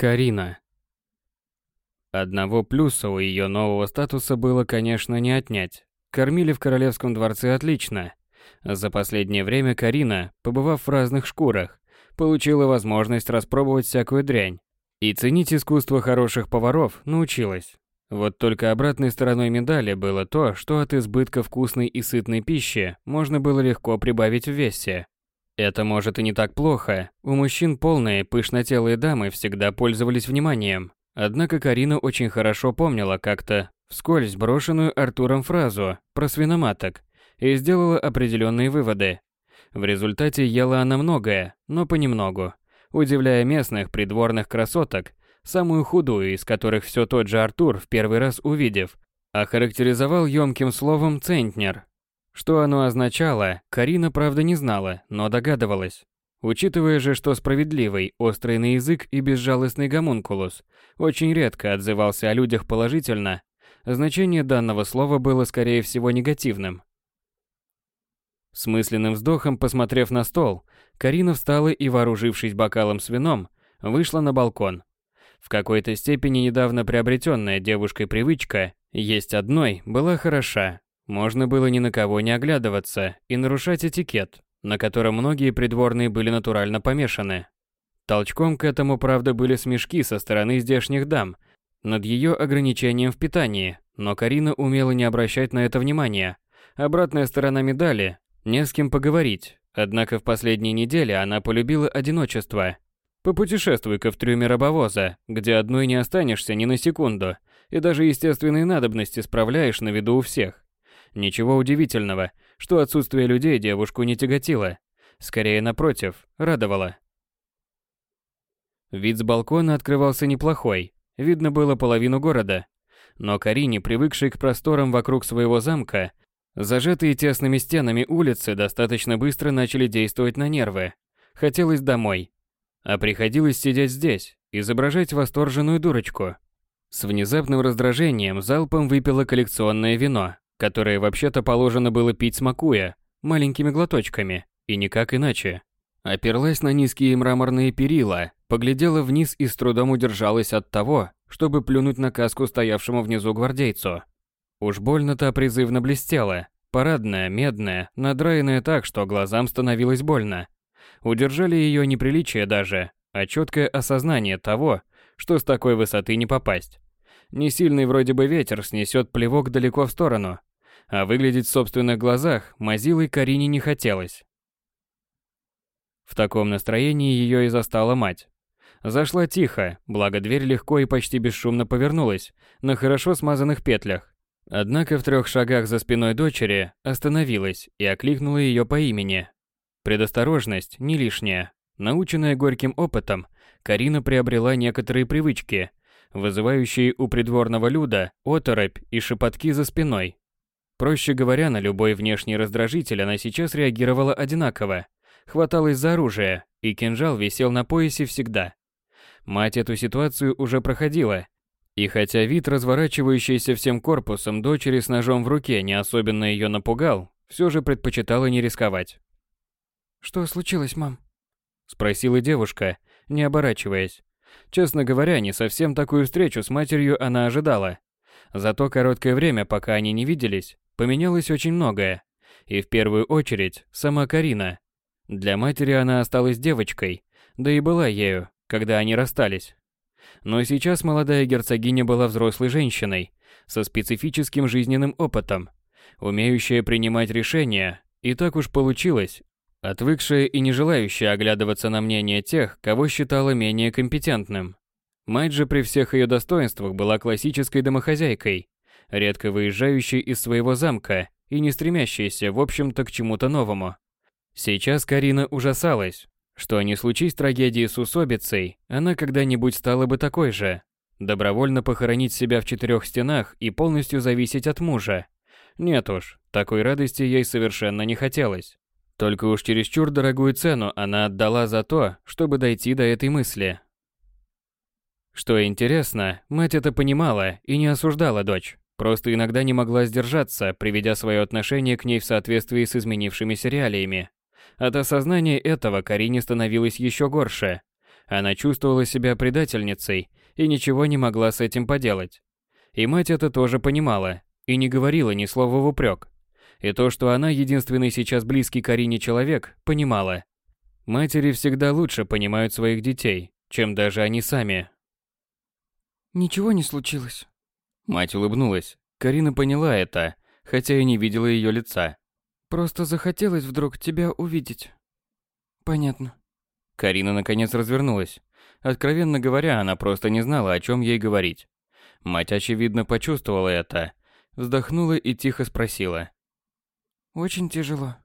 Карина. Одного плюса у ее нового статуса было, конечно, не отнять. Кормили в королевском дворце отлично. За последнее время Карина, побывав в разных шкурах, получила возможность распробовать всякую дрянь. И ценить искусство хороших поваров научилась. Вот только обратной стороной медали было то, что от избытка вкусной и сытной пищи можно было легко прибавить в весе. Это может и не так плохо. У мужчин полные, пышнотелые дамы всегда пользовались вниманием. Однако Карина очень хорошо помнила как-то вскользь брошенную Артуром фразу про свиноматок и сделала определенные выводы. В результате ела она многое, но понемногу, удивляя местных придворных красоток, самую худую из которых все тот же Артур в первый раз увидев, охарактеризовал емким словом «центнер», что оно означало, Карина правда не знала, но догадывалась. Учитывая же, что справедливый, острый на язык и безжалостный гомункулус очень редко отзывался о людях положительно, значение данного слова было скорее всего негативным. С мысленным вздохом посмотрев на стол, Карина встала и, вооружившись бокалом с вином, вышла на балкон. В какой-то степени недавно приобретенная девушкой привычка есть одной была хороша, можно было ни на кого не оглядываться и нарушать этикет, на котором многие придворные были натурально помешаны. Толчком к этому, правда, были смешки со стороны здешних дам над ее ограничением в питании, но Карина умела не обращать на это внимания. Обратная сторона медали – не с кем поговорить, однако в последние недели она полюбила одиночество. Попутешествуй-ка в трюме рабовоза, где одной не останешься ни на секунду, и даже естественные надобности справляешь на виду у всех. Ничего удивительного, что отсутствие людей девушку не тяготило. Скорее, напротив, радовало. Вид с балкона открывался неплохой, видно было половину города. Но Карине, привыкшей к просторам вокруг своего замка, зажатые тесными стенами улицы достаточно быстро начали действовать на нервы. Хотелось домой. А приходилось сидеть здесь, изображать восторженную дурочку. С внезапным раздражением залпом выпила коллекционное вино, которое вообще-то положено было пить смакуя, маленькими глоточками, и никак иначе. Оперлась на низкие мраморные перила, поглядела вниз и с трудом удержалась от того, чтобы плюнуть на каску стоявшему внизу гвардейцу. Уж больно-то призывно блестела, парадная, медная, надраенная так, что глазам становилось больно. Удержали ее неприличие даже, а четкое осознание того, что с такой высоты не попасть. Несильный вроде бы ветер снесет плевок далеко в сторону, а выглядеть в собственных глазах Мазилой Карине не хотелось. В таком настроении ее и застала мать. Зашла тихо, благо дверь легко и почти бесшумно повернулась на хорошо смазанных петлях. Однако в трех шагах за спиной дочери остановилась и окликнула ее по имени. Предосторожность не лишняя. Наученная горьким опытом, Карина приобрела некоторые привычки, вызывающие у придворного люда оторопь и шепотки за спиной. Проще говоря, на любой внешний раздражитель она сейчас реагировала одинаково. Хваталась за оружие, и кинжал висел на поясе всегда. Мать эту ситуацию уже проходила. И хотя вид разворачивающийся всем корпусом дочери с ножом в руке не особенно ее напугал, все же предпочитала не рисковать. «Что случилось, мам?» Спросила девушка, не оборачиваясь. Честно говоря, не совсем такую встречу с матерью она ожидала. За то короткое время, пока они не виделись, Поменялось очень многое. И в первую очередь сама Карина. Для матери она осталась девочкой, да и была ею, когда они расстались. Но сейчас молодая герцогиня была взрослой женщиной, со специфическим жизненным опытом, умеющая принимать решения, и так уж получилось, отвыкшая и не желающая оглядываться на мнение тех, кого считала менее компетентным. Мать же при всех ее достоинствах была классической домохозяйкой, редко выезжающий из своего замка и не стремящийся, в общем-то, к чему-то новому. Сейчас Карина ужасалась, что не случись трагедии с усобицей, она когда-нибудь стала бы такой же. Добровольно похоронить себя в четырех стенах и полностью зависеть от мужа. Нет уж, такой радости ей совершенно не хотелось. Только уж чересчур дорогую цену она отдала за то, чтобы дойти до этой мысли. Что интересно, мать это понимала и не осуждала дочь. Просто иногда не могла сдержаться, приведя свое отношение к ней в соответствии с изменившимися реалиями. От осознания этого Карине становилось еще горше. Она чувствовала себя предательницей и ничего не могла с этим поделать. И мать это тоже понимала и не говорила ни слова в упрек. И то, что она единственный сейчас близкий Карине человек, понимала. Матери всегда лучше понимают своих детей, чем даже они сами. Ничего не случилось. Мать улыбнулась. Карина поняла это, хотя и не видела ее лица. Просто захотелось вдруг тебя увидеть. Понятно. Карина наконец развернулась. Откровенно говоря, она просто не знала, о чем ей говорить. Мать, очевидно, почувствовала это. Вздохнула и тихо спросила. «Очень тяжело.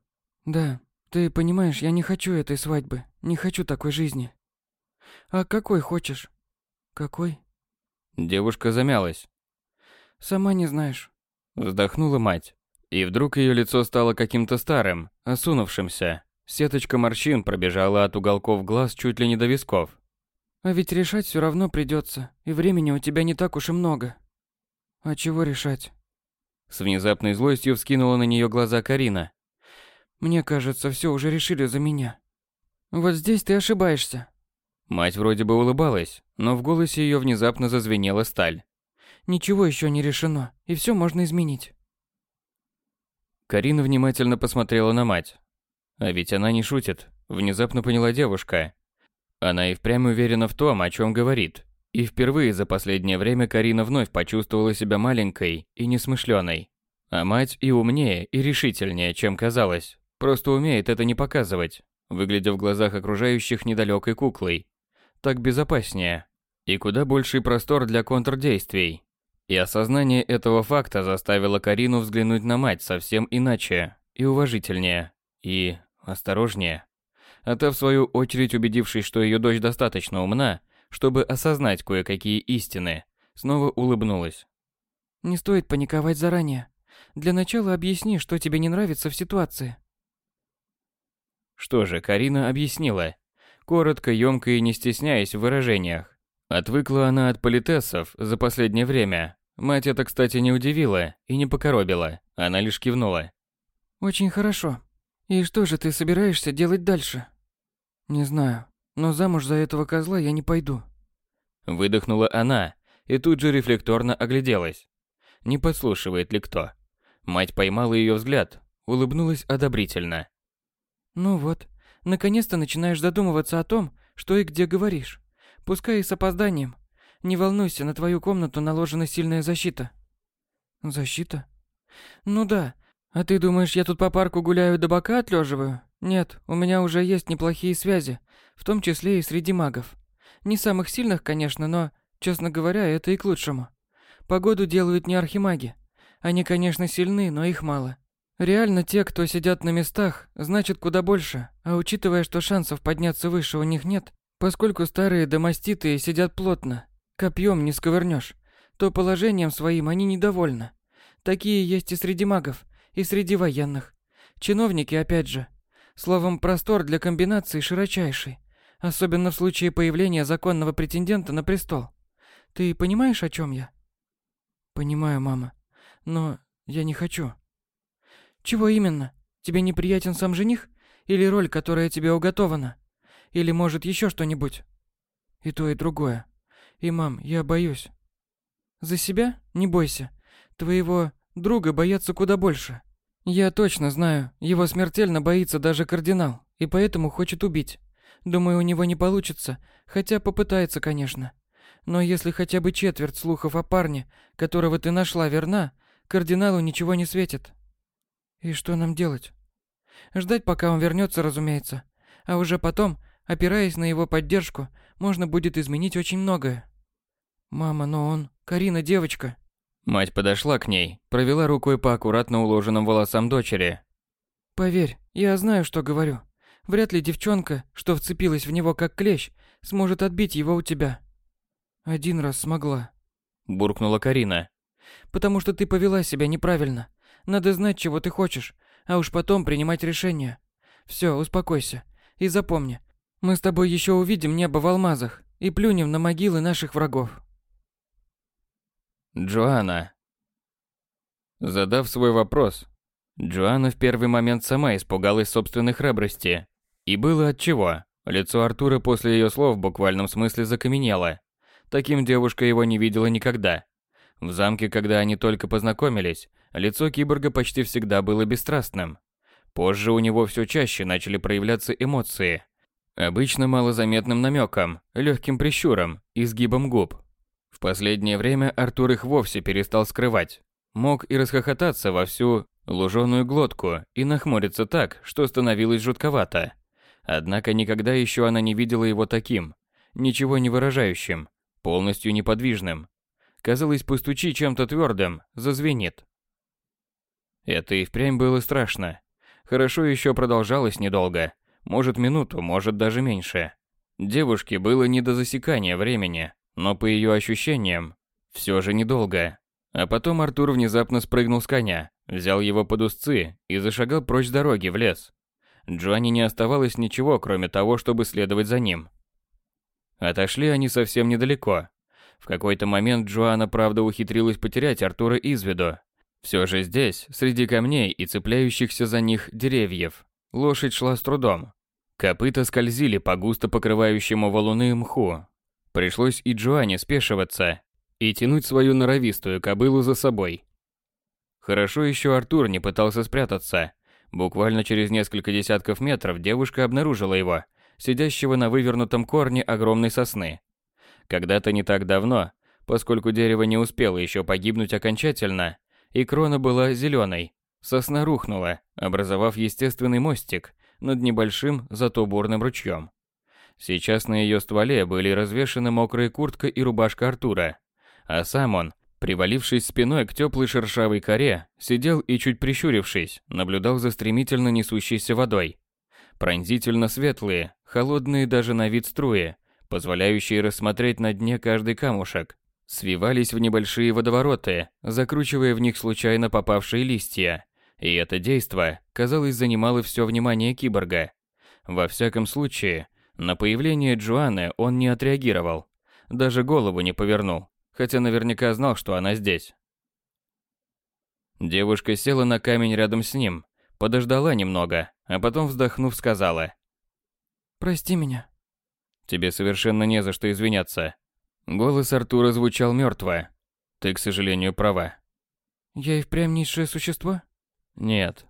Да, ты понимаешь, я не хочу этой свадьбы. Не хочу такой жизни. А какой хочешь? Какой?» Девушка замялась. «Сама не знаешь». Вздохнула мать. И вдруг ее лицо стало каким-то старым, осунувшимся. Сеточка морщин пробежала от уголков глаз чуть ли не до висков. А ведь решать все равно придется, и времени у тебя не так уж и много. А чего решать? С внезапной злостью вскинула на нее глаза Карина. Мне кажется, все уже решили за меня. Вот здесь ты ошибаешься. Мать вроде бы улыбалась, но в голосе ее внезапно зазвенела сталь. Ничего еще не решено, и все можно изменить. Карина внимательно посмотрела на мать. А ведь она не шутит, внезапно поняла девушка. Она и впрямь уверена в том, о чем говорит. И впервые за последнее время Карина вновь почувствовала себя маленькой и несмышленой. А мать и умнее, и решительнее, чем казалось. Просто умеет это не показывать, выглядя в глазах окружающих недалекой куклой. Так безопаснее. И куда больший простор для контрдействий. И осознание этого факта заставило Карину взглянуть на мать совсем иначе, и уважительнее, и осторожнее а та в свою очередь убедившись, что ее дочь достаточно умна, чтобы осознать кое-какие истины, снова улыбнулась. «Не стоит паниковать заранее. Для начала объясни, что тебе не нравится в ситуации». Что же, Карина объяснила. Коротко, емко и не стесняясь в выражениях. Отвыкла она от политессов за последнее время. Мать это, кстати, не удивила и не покоробила. Она лишь кивнула. «Очень хорошо. И что же ты собираешься делать дальше?» Не знаю, но замуж за этого козла я не пойду. Выдохнула она и тут же рефлекторно огляделась. Не подслушивает ли кто? Мать поймала ее взгляд, улыбнулась одобрительно. Ну вот, наконец-то начинаешь задумываться о том, что и где говоришь. Пускай и с опозданием. Не волнуйся, на твою комнату наложена сильная защита. Защита? Ну да. А ты думаешь, я тут по парку гуляю до бока отлеживаю? Нет, у меня уже есть неплохие связи, в том числе и среди магов. Не самых сильных, конечно, но, честно говоря, это и к лучшему. Погоду делают не архимаги. Они, конечно, сильны, но их мало. Реально те, кто сидят на местах, значит куда больше, а учитывая, что шансов подняться выше у них нет, поскольку старые домоститые сидят плотно, копьем не сковырнешь, то положением своим они недовольны. Такие есть и среди магов, и среди военных. Чиновники, опять же, Словом, простор для комбинаций широчайший, особенно в случае появления законного претендента на престол. Ты понимаешь, о чем я? Понимаю, мама. Но я не хочу. Чего именно? Тебе неприятен сам жених? Или роль, которая тебе уготована? Или, может, еще что-нибудь? И то, и другое. И, мам, я боюсь. За себя? Не бойся. Твоего друга боятся куда больше. Я точно знаю, его смертельно боится даже кардинал, и поэтому хочет убить. Думаю, у него не получится, хотя попытается, конечно. Но если хотя бы четверть слухов о парне, которого ты нашла, верна, кардиналу ничего не светит. И что нам делать? Ждать, пока он вернется, разумеется. А уже потом, опираясь на его поддержку, можно будет изменить очень многое. Мама, но он... Карина девочка. Мать подошла к ней, провела рукой по аккуратно уложенным волосам дочери. «Поверь, я знаю, что говорю. Вряд ли девчонка, что вцепилась в него как клещ, сможет отбить его у тебя». «Один раз смогла», – буркнула Карина. «Потому что ты повела себя неправильно. Надо знать, чего ты хочешь, а уж потом принимать решение. Все, успокойся. И запомни, мы с тобой еще увидим небо в алмазах и плюнем на могилы наших врагов». Джоанна. Задав свой вопрос, Джоанна в первый момент сама испугалась собственной храбрости. И было от чего. Лицо Артура после ее слов в буквальном смысле закаменело. Таким девушка его не видела никогда. В замке, когда они только познакомились, лицо киборга почти всегда было бесстрастным. Позже у него все чаще начали проявляться эмоции. Обычно малозаметным намеком, легким прищуром, изгибом губ. В последнее время Артур их вовсе перестал скрывать. Мог и расхохотаться во всю луженую глотку и нахмуриться так, что становилось жутковато. Однако никогда еще она не видела его таким, ничего не выражающим, полностью неподвижным. Казалось, постучи чем-то твердым, зазвенит. Это и впрямь было страшно. Хорошо еще продолжалось недолго, может минуту, может даже меньше. Девушке было не до засекания времени, но по ее ощущениям, все же недолго. А потом Артур внезапно спрыгнул с коня, взял его под узцы и зашагал прочь с дороги в лес. Джоанне не оставалось ничего, кроме того, чтобы следовать за ним. Отошли они совсем недалеко. В какой-то момент Джоанна, правда, ухитрилась потерять Артура из виду. Все же здесь, среди камней и цепляющихся за них деревьев, лошадь шла с трудом. Копыта скользили по густо покрывающему валуны мху. Пришлось и Джоанне спешиваться и тянуть свою норовистую кобылу за собой. Хорошо еще Артур не пытался спрятаться. Буквально через несколько десятков метров девушка обнаружила его, сидящего на вывернутом корне огромной сосны. Когда-то не так давно, поскольку дерево не успело еще погибнуть окончательно, и крона была зеленой, сосна рухнула, образовав естественный мостик над небольшим, зато бурным ручьем. Сейчас на ее стволе были развешаны мокрая куртка и рубашка Артура, а сам он, привалившись спиной к теплой шершавой коре, сидел и, чуть прищурившись, наблюдал за стремительно несущейся водой. Пронзительно светлые, холодные даже на вид струи, позволяющие рассмотреть на дне каждый камушек, свивались в небольшие водовороты, закручивая в них случайно попавшие листья. И это действо, казалось, занимало все внимание киборга. Во всяком случае, на появление Джоанны он не отреагировал, даже голову не повернул хотя наверняка знал, что она здесь. Девушка села на камень рядом с ним, подождала немного, а потом, вздохнув, сказала. «Прости меня». «Тебе совершенно не за что извиняться». Голос Артура звучал мертво. «Ты, к сожалению, права». «Я и впрямь низшее существо?» «Нет».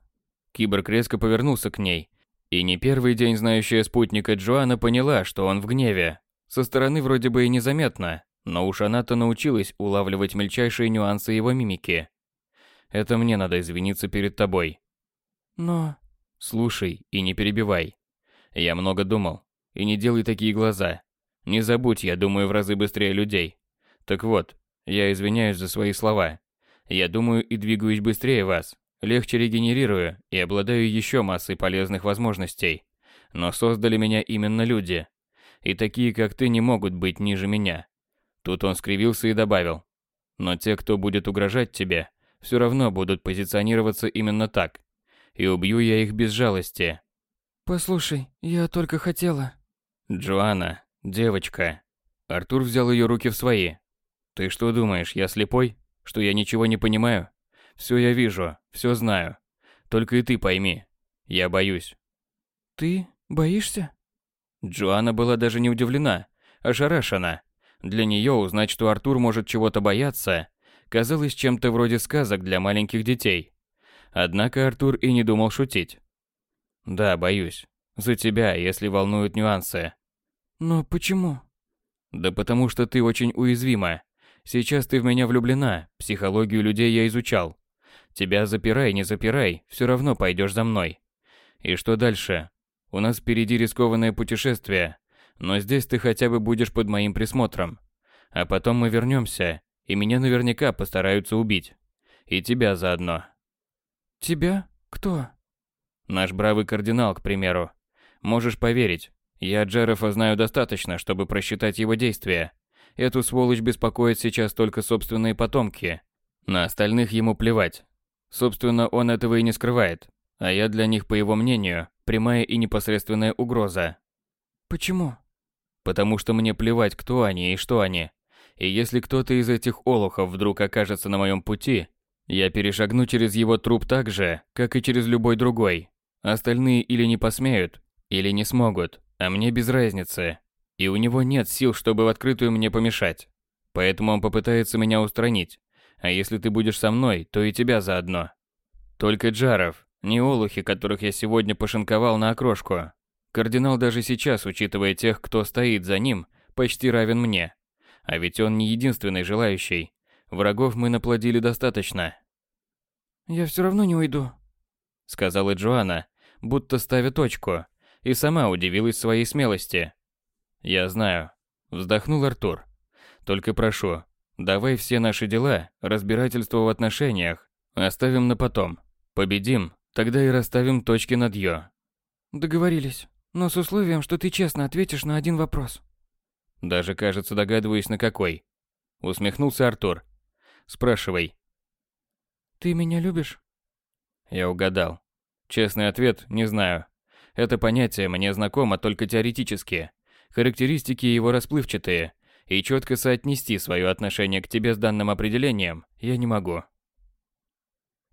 Киборг резко повернулся к ней, и не первый день знающая спутника Джоанна поняла, что он в гневе. Со стороны вроде бы и незаметно, но уж она-то научилась улавливать мельчайшие нюансы его мимики. Это мне надо извиниться перед тобой. Но... Слушай и не перебивай. Я много думал. И не делай такие глаза. Не забудь, я думаю в разы быстрее людей. Так вот, я извиняюсь за свои слова. Я думаю и двигаюсь быстрее вас. Легче регенерирую и обладаю еще массой полезных возможностей. Но создали меня именно люди. И такие, как ты, не могут быть ниже меня. Тут он скривился и добавил. Но те, кто будет угрожать тебе, все равно будут позиционироваться именно так. И убью я их без жалости. Послушай, я только хотела... Джоанна, девочка. Артур взял ее руки в свои. Ты что думаешь, я слепой? Что я ничего не понимаю? Все я вижу, все знаю. Только и ты пойми. Я боюсь. Ты боишься? Джоанна была даже не удивлена, ошарашена. Для нее узнать, что Артур может чего-то бояться, казалось чем-то вроде сказок для маленьких детей. Однако Артур и не думал шутить. «Да, боюсь. За тебя, если волнуют нюансы». «Но почему?» «Да потому что ты очень уязвима. Сейчас ты в меня влюблена, психологию людей я изучал. Тебя запирай, не запирай, все равно пойдешь за мной. И что дальше? У нас впереди рискованное путешествие, но здесь ты хотя бы будешь под моим присмотром. А потом мы вернемся, и меня наверняка постараются убить. И тебя заодно. Тебя? Кто? Наш бравый кардинал, к примеру. Можешь поверить, я Джерефа знаю достаточно, чтобы просчитать его действия. Эту сволочь беспокоит сейчас только собственные потомки. На остальных ему плевать. Собственно, он этого и не скрывает. А я для них, по его мнению, прямая и непосредственная угроза. Почему? потому что мне плевать, кто они и что они. И если кто-то из этих олухов вдруг окажется на моем пути, я перешагну через его труп так же, как и через любой другой. Остальные или не посмеют, или не смогут, А мне без разницы. И у него нет сил, чтобы в открытую мне помешать. Поэтому он попытается меня устранить. А если ты будешь со мной, то и тебя заодно. Только Джаров, не олухи, которых я сегодня пошинковал на окрошку. Кардинал даже сейчас, учитывая тех, кто стоит за ним, почти равен мне. А ведь он не единственный желающий. Врагов мы наплодили достаточно. «Я все равно не уйду», — сказала Джоанна, будто ставя точку, и сама удивилась своей смелости. «Я знаю», — вздохнул Артур. «Только прошу, давай все наши дела, разбирательство в отношениях, оставим на потом. Победим, тогда и расставим точки над «ё». «Договорились, но с условием, что ты честно ответишь на один вопрос». Даже, кажется, догадываюсь, на какой. Усмехнулся Артур. Спрашивай. Ты меня любишь? Я угадал. Честный ответ – не знаю. Это понятие мне знакомо только теоретически. Характеристики его расплывчатые, и четко соотнести свое отношение к тебе с данным определением я не могу.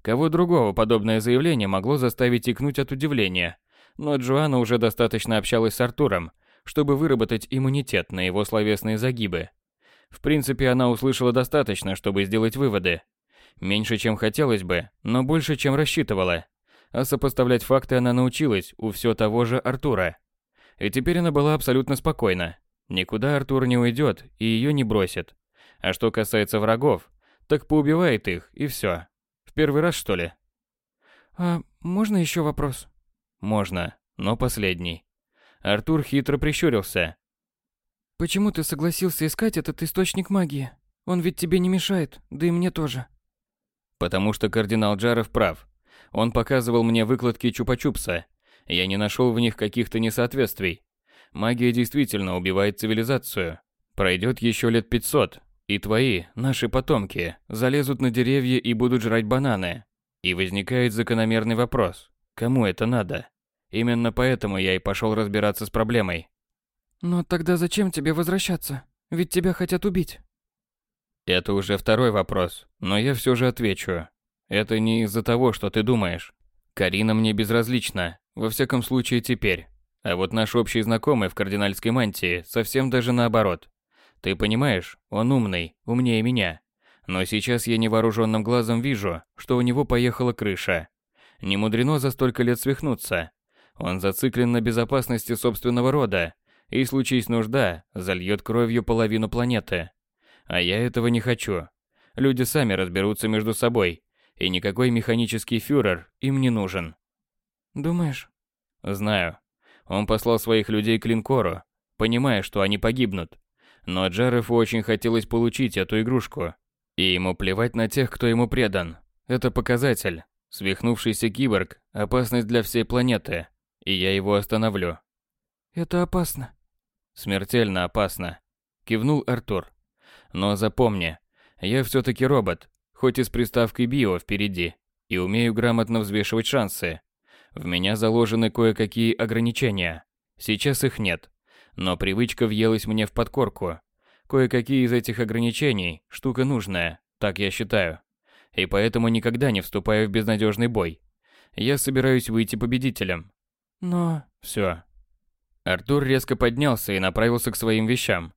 Кого другого подобное заявление могло заставить икнуть от удивления, но Джоанна уже достаточно общалась с Артуром, чтобы выработать иммунитет на его словесные загибы. В принципе, она услышала достаточно, чтобы сделать выводы. Меньше, чем хотелось бы, но больше, чем рассчитывала. А сопоставлять факты она научилась у все того же Артура. И теперь она была абсолютно спокойна. Никуда Артур не уйдет и ее не бросит. А что касается врагов, так поубивает их и все. В первый раз, что ли? А можно еще вопрос? Можно, но последний. Артур хитро прищурился. Почему ты согласился искать этот источник магии? Он ведь тебе не мешает, да и мне тоже. Потому что кардинал Джаров прав. Он показывал мне выкладки Чупа-Чупса. Я не нашел в них каких-то несоответствий. Магия действительно убивает цивилизацию. Пройдет еще лет 500, и твои, наши потомки, залезут на деревья и будут жрать бананы. И возникает закономерный вопрос. Кому это надо? Именно поэтому я и пошел разбираться с проблемой. Но тогда зачем тебе возвращаться? Ведь тебя хотят убить. Это уже второй вопрос, но я все же отвечу. Это не из-за того, что ты думаешь. Карина мне безразлична, во всяком случае теперь. А вот наш общий знакомый в кардинальской мантии совсем даже наоборот. Ты понимаешь, он умный, умнее меня. Но сейчас я невооруженным глазом вижу, что у него поехала крыша. Не мудрено за столько лет свихнуться. Он зациклен на безопасности собственного рода, и случись нужда, зальет кровью половину планеты. А я этого не хочу. Люди сами разберутся между собой, и никакой механический фюрер им не нужен. Думаешь? Знаю. Он послал своих людей к линкору, понимая, что они погибнут. Но Джарефу очень хотелось получить эту игрушку. И ему плевать на тех, кто ему предан. Это показатель. Свихнувшийся киборг – опасность для всей планеты. И я его остановлю. Это опасно. Смертельно опасно, кивнул Артур. Но запомни, я все-таки робот, хоть и с приставкой био впереди, и умею грамотно взвешивать шансы. В меня заложены кое-какие ограничения. Сейчас их нет, но привычка въелась мне в подкорку. Кое-какие из этих ограничений – штука нужная, так я считаю. И поэтому никогда не вступаю в безнадежный бой. Я собираюсь выйти победителем. Но... Все, Артур резко поднялся и направился к своим вещам.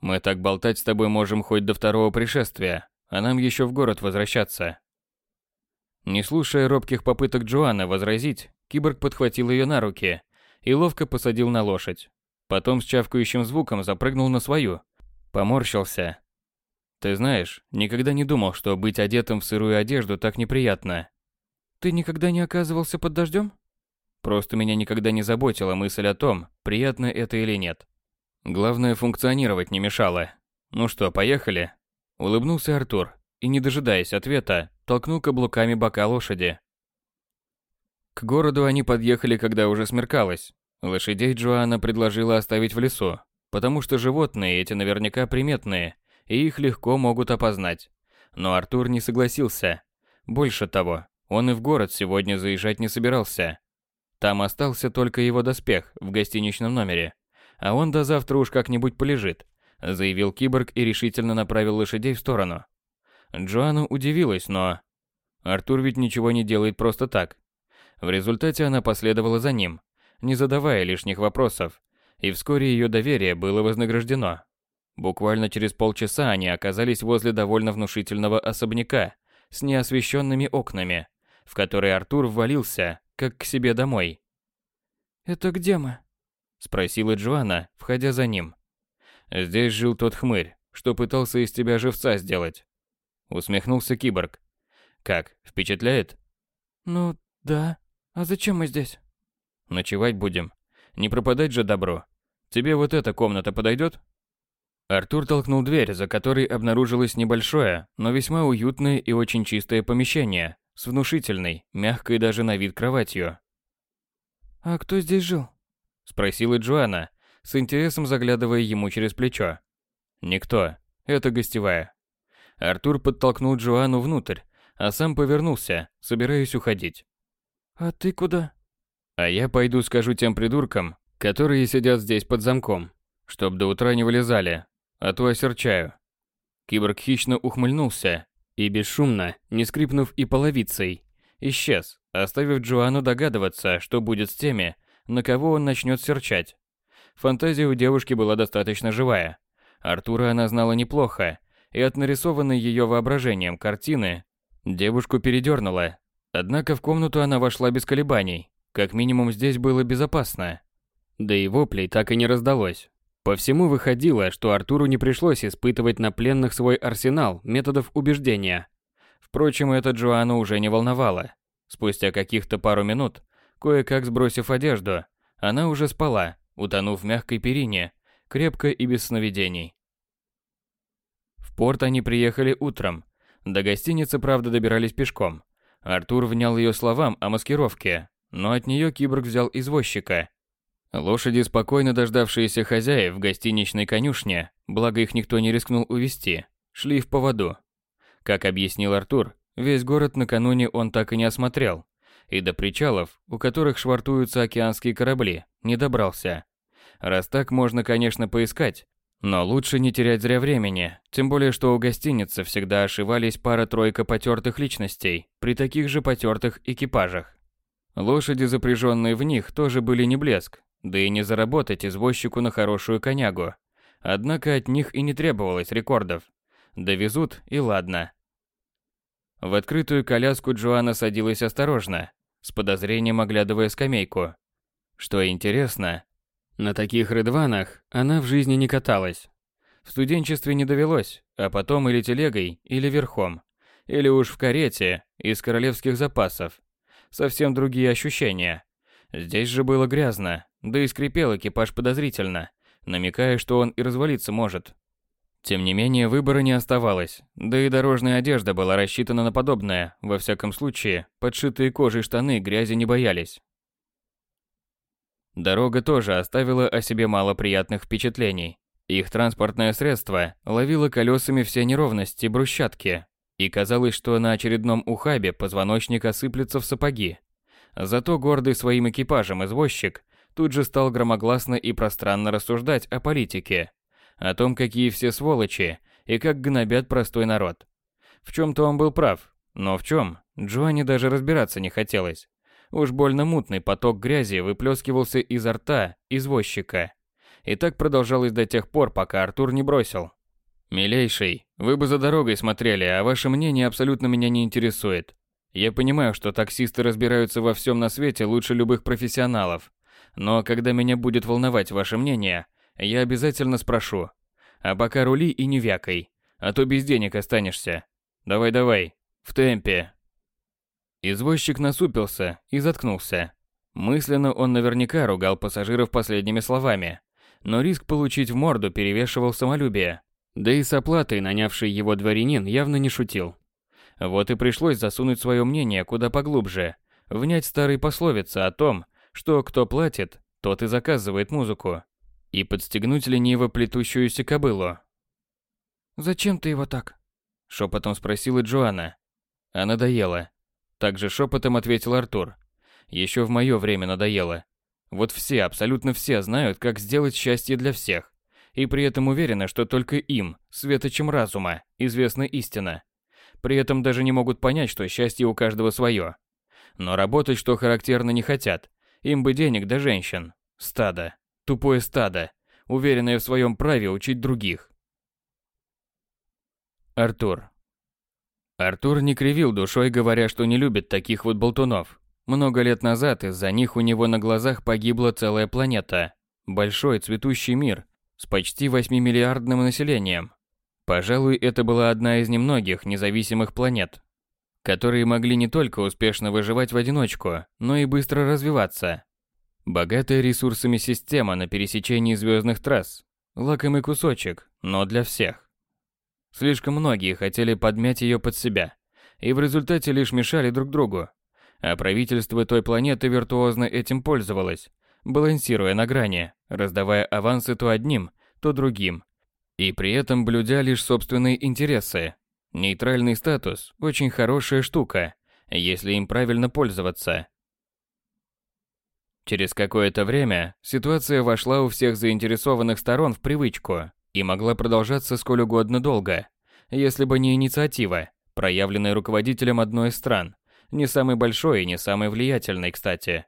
Мы так болтать с тобой можем хоть до второго пришествия, а нам еще в город возвращаться. Не слушая робких попыток Джоанны возразить, киборг подхватил ее на руки и ловко посадил на лошадь. Потом с чавкающим звуком запрыгнул на свою. Поморщился. Ты знаешь, никогда не думал, что быть одетым в сырую одежду так неприятно. Ты никогда не оказывался под дождем? Просто меня никогда не заботила мысль о том, приятно это или нет. Главное, функционировать не мешало. Ну что, поехали? Улыбнулся Артур и, не дожидаясь ответа, толкнул каблуками бока лошади. К городу они подъехали, когда уже смеркалось. Лошадей Джоанна предложила оставить в лесу, потому что животные эти наверняка приметные, и их легко могут опознать. Но Артур не согласился. Больше того, он и в город сегодня заезжать не собирался. Там остался только его доспех в гостиничном номере. А он до завтра уж как-нибудь полежит, заявил киборг и решительно направил лошадей в сторону. Джоанна удивилась, но... Артур ведь ничего не делает просто так. В результате она последовала за ним, не задавая лишних вопросов, И вскоре ее доверие было вознаграждено. Буквально через полчаса они оказались возле довольно внушительного особняка с неосвещенными окнами, в который Артур ввалился, как к себе домой. «Это где мы?» – спросила Джоанна, входя за ним. «Здесь жил тот хмырь, что пытался из тебя живца сделать». Усмехнулся киборг. «Как, впечатляет?» «Ну, да. А зачем мы здесь?» «Ночевать будем. Не пропадать же добро. Тебе вот эта комната подойдет?» Артур толкнул дверь, за которой обнаружилось небольшое, но весьма уютное и очень чистое помещение, с внушительной, мягкой даже на вид кроватью. «А кто здесь жил?» – спросила Джоанна, с интересом заглядывая ему через плечо. «Никто. Это гостевая». Артур подтолкнул Джоанну внутрь, а сам повернулся, собираясь уходить. «А ты куда?» «А я пойду скажу тем придуркам, которые сидят здесь под замком, чтоб до утра не вылезали, а то осерчаю. Киборг хищно ухмыльнулся и бесшумно, не скрипнув и половицей, исчез, оставив Джоанну догадываться, что будет с теми, на кого он начнет серчать. Фантазия у девушки была достаточно живая. Артура она знала неплохо, и от нарисованной ее воображением картины девушку передернула. Однако в комнату она вошла без колебаний. Как минимум здесь было безопасно. Да и воплей так и не раздалось. По всему выходило, что Артуру не пришлось испытывать на пленных свой арсенал методов убеждения. Впрочем, это Джоанну уже не волновало. Спустя каких-то пару минут, кое-как сбросив одежду, она уже спала, утонув в мягкой перине, крепко и без сновидений. Порт они приехали утром. До гостиницы, правда, добирались пешком. Артур внял ее словам о маскировке, но от нее киборг взял извозчика – Лошади, спокойно дождавшиеся хозяев в гостиничной конюшне, благо их никто не рискнул увести, шли в поводу. Как объяснил Артур, весь город накануне он так и не осмотрел, и до причалов, у которых швартуются океанские корабли, не добрался. Раз так, можно, конечно, поискать, но лучше не терять зря времени, тем более, что у гостиницы всегда ошивались пара-тройка потертых личностей при таких же потертых экипажах. Лошади, запряженные в них, тоже были не блеск, да и не заработать извозчику на хорошую конягу. Однако от них и не требовалось рекордов. Довезут и ладно. В открытую коляску Джоанна садилась осторожно, с подозрением оглядывая скамейку. Что интересно, на таких рыдванах она в жизни не каталась. В студенчестве не довелось, а потом или телегой, или верхом, или уж в карете из королевских запасов. Совсем другие ощущения. Здесь же было грязно, да и скрипел экипаж подозрительно, намекая, что он и развалиться может. Тем не менее, выбора не оставалось, да и дорожная одежда была рассчитана на подобное, во всяком случае, подшитые кожей штаны грязи не боялись. Дорога тоже оставила о себе мало приятных впечатлений. Их транспортное средство ловило колесами все неровности брусчатки, и казалось, что на очередном ухабе позвоночник осыплется в сапоги. Зато гордый своим экипажем извозчик тут же стал громогласно и пространно рассуждать о политике, о том, какие все сволочи и как гнобят простой народ. В чем-то он был прав, но в чем, Джоанне даже разбираться не хотелось. Уж больно мутный поток грязи выплескивался изо рта извозчика. И так продолжалось до тех пор, пока Артур не бросил. «Милейший, вы бы за дорогой смотрели, а ваше мнение абсолютно меня не интересует. Я понимаю, что таксисты разбираются во всем на свете лучше любых профессионалов, но когда меня будет волновать ваше мнение, я обязательно спрошу. А пока рули и не вякай, а то без денег останешься. Давай-давай, в темпе. Извозчик насупился и заткнулся. Мысленно он наверняка ругал пассажиров последними словами, но риск получить в морду перевешивал самолюбие. Да и с оплатой нанявший его дворянин явно не шутил. Вот и пришлось засунуть свое мнение куда поглубже, внять старой пословицы о том, что кто платит, тот и заказывает музыку, и подстегнуть лениво плетущуюся кобылу. «Зачем ты его так?» – шепотом спросила Джоанна. А надоело. Также шепотом ответил Артур. Еще в мое время надоело. Вот все, абсолютно все знают, как сделать счастье для всех. И при этом уверены, что только им, светочем разума, известна истина. При этом даже не могут понять, что счастье у каждого свое. Но работать, что характерно, не хотят, им бы денег да женщин. Стадо. Тупое стадо, уверенное в своем праве учить других. Артур. Артур не кривил душой, говоря, что не любит таких вот болтунов. Много лет назад из-за них у него на глазах погибла целая планета. Большой цветущий мир с почти 8-миллиардным населением. Пожалуй, это была одна из немногих независимых планет, которые могли не только успешно выживать в одиночку, но и быстро развиваться. Богатая ресурсами система на пересечении звездных трасс. Лакомый кусочек, но для всех. Слишком многие хотели подмять ее под себя, и в результате лишь мешали друг другу. А правительство той планеты виртуозно этим пользовалось, балансируя на грани, раздавая авансы то одним, то другим, и при этом блюдя лишь собственные интересы. Нейтральный статус – очень хорошая штука, если им правильно пользоваться. Через какое-то время ситуация вошла у всех заинтересованных сторон в привычку и могла продолжаться сколь угодно долго, если бы не инициатива, проявленная руководителем одной из стран, не самой большой и не самой влиятельной, кстати.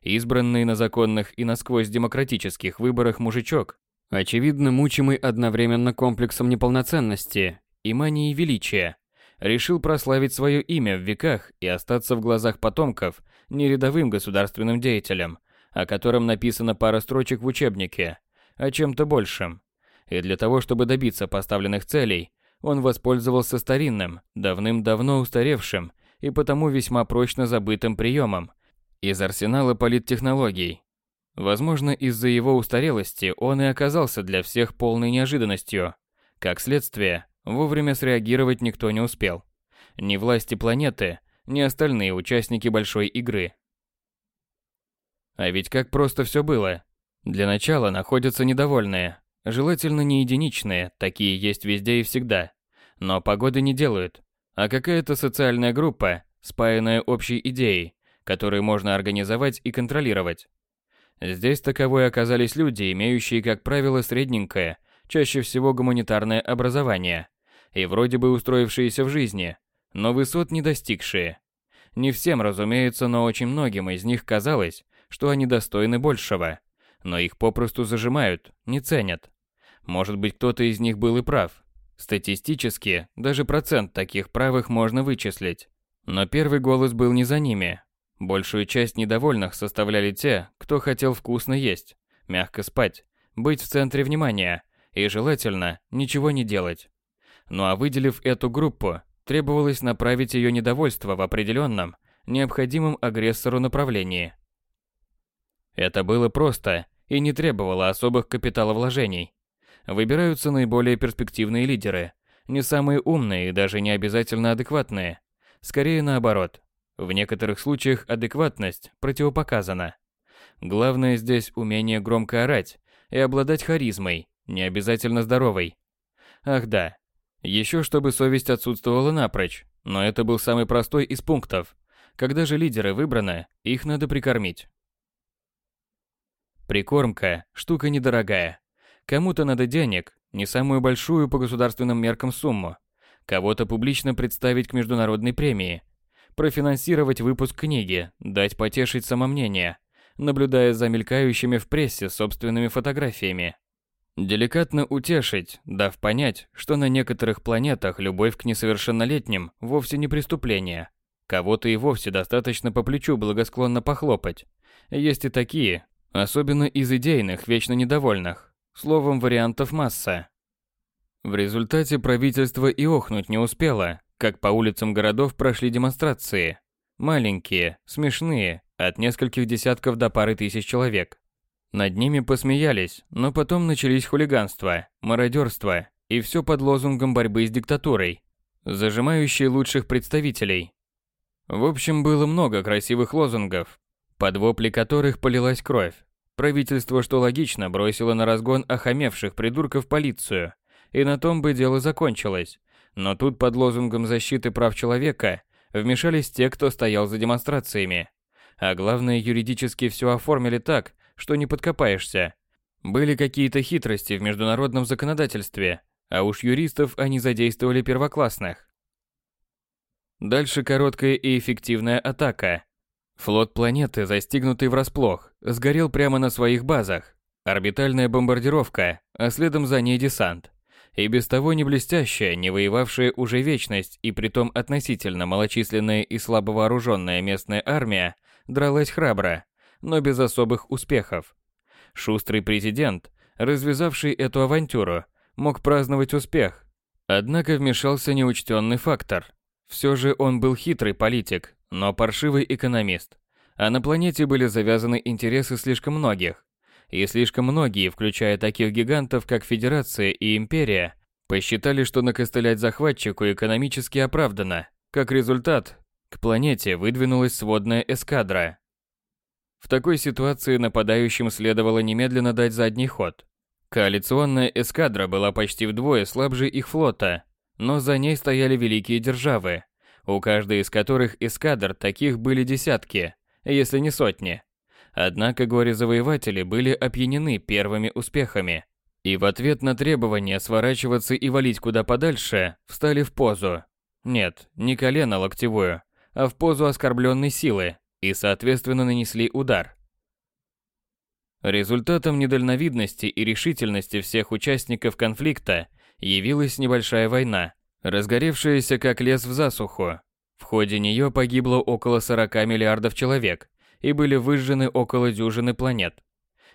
Избранный на законных и насквозь демократических выборах мужичок, очевидно мучимый одновременно комплексом неполноценности и манией величия, решил прославить свое имя в веках и остаться в глазах потомков не рядовым государственным деятелем, о котором написана пара строчек в учебнике, а чем-то большим. И для того, чтобы добиться поставленных целей, он воспользовался старинным, давным-давно устаревшим и потому весьма прочно забытым приемом из арсенала политтехнологий. Возможно, из-за его устарелости он и оказался для всех полной неожиданностью. Как следствие, вовремя среагировать никто не успел. Ни власти планеты, ни остальные участники большой игры. А ведь как просто все было. Для начала находятся недовольные, желательно не единичные, такие есть везде и всегда. Но погоды не делают, а какая-то социальная группа, спаянная общей идеей, которую можно организовать и контролировать. Здесь таковой оказались люди, имеющие, как правило, средненькое, чаще всего гуманитарное образование, и вроде бы устроившиеся в жизни, но высот не достигшие. Не всем, разумеется, но очень многим из них казалось, что они достойны большего, но их попросту зажимают, не ценят. Может быть, кто-то из них был и прав. Статистически, даже процент таких правых можно вычислить. Но первый голос был не за ними. Большую часть недовольных составляли те, кто хотел вкусно есть, мягко спать, быть в центре внимания и, желательно, ничего не делать. Ну а выделив эту группу, требовалось направить ее недовольство в определенном, необходимом агрессору направлении. Это было просто и не требовало особых капиталовложений. Выбираются наиболее перспективные лидеры, не самые умные и даже не обязательно адекватные. Скорее наоборот. В некоторых случаях адекватность противопоказана. Главное здесь умение громко орать и обладать харизмой, не обязательно здоровой. Ах да, еще чтобы совесть отсутствовала напрочь, но это был самый простой из пунктов. Когда же лидеры выбраны, их надо прикормить. Прикормка – штука недорогая. Кому-то надо денег, не самую большую по государственным меркам сумму. Кого-то публично представить к международной премии. Профинансировать выпуск книги, дать потешить самомнение, наблюдая за мелькающими в прессе собственными фотографиями. Деликатно утешить, дав понять, что на некоторых планетах любовь к несовершеннолетним вовсе не преступление. Кого-то и вовсе достаточно по плечу благосклонно похлопать. Есть и такие, особенно из идейных, вечно недовольных. Словом, вариантов масса. В результате правительство и охнуть не успело, как по улицам городов прошли демонстрации. Маленькие, смешные, от нескольких десятков до пары тысяч человек. Над ними посмеялись, но потом начались хулиганство, мародерство и все под лозунгом борьбы с диктатурой, зажимающей лучших представителей. В общем, было много красивых лозунгов, под вопли которых полилась кровь. Правительство, что логично, бросило на разгон охамевших придурков полицию, и на том бы дело закончилось. Но тут под лозунгом защиты прав человека вмешались те, кто стоял за демонстрациями. А главное, юридически все оформили так, что не подкопаешься. Были какие-то хитрости в международном законодательстве, а уж юристов они задействовали первоклассных. Дальше короткая и эффективная атака. Флот планеты, застигнутый врасплох, сгорел прямо на своих базах. орбитальная бомбардировка, а следом за ней десант. И без того не блестящая, не воевавшая уже вечность и притом относительно малочисленная и слабо вооруженная местная армия дралась храбро, но без особых успехов. Шустрый президент, развязавший эту авантюру, мог праздновать успех. Однако вмешался неучтенный фактор. Все же он был хитрый политик, но паршивый экономист. А на планете были завязаны интересы слишком многих. И слишком многие, включая таких гигантов, как Федерация и Империя, посчитали, что накостылять захватчику экономически оправдано. Как результат, к планете выдвинулась сводная эскадра. В такой ситуации нападающим следовало немедленно дать задний ход. Коалиционная эскадра была почти вдвое слабже их флота, но за ней стояли великие державы, у каждой из которых эскадр таких были десятки, если не сотни. Однако горе-завоеватели были опьянены первыми успехами, и в ответ на требование сворачиваться и валить куда подальше, встали в позу. Нет, не колено локтевую, а в позу оскорбленной силы, и соответственно нанесли удар. Результатом недальновидности и решительности всех участников конфликта явилась небольшая война, разгоревшаяся как лес в засуху. В ходе нее погибло около 40 миллиардов человек и были выжжены около дюжины планет.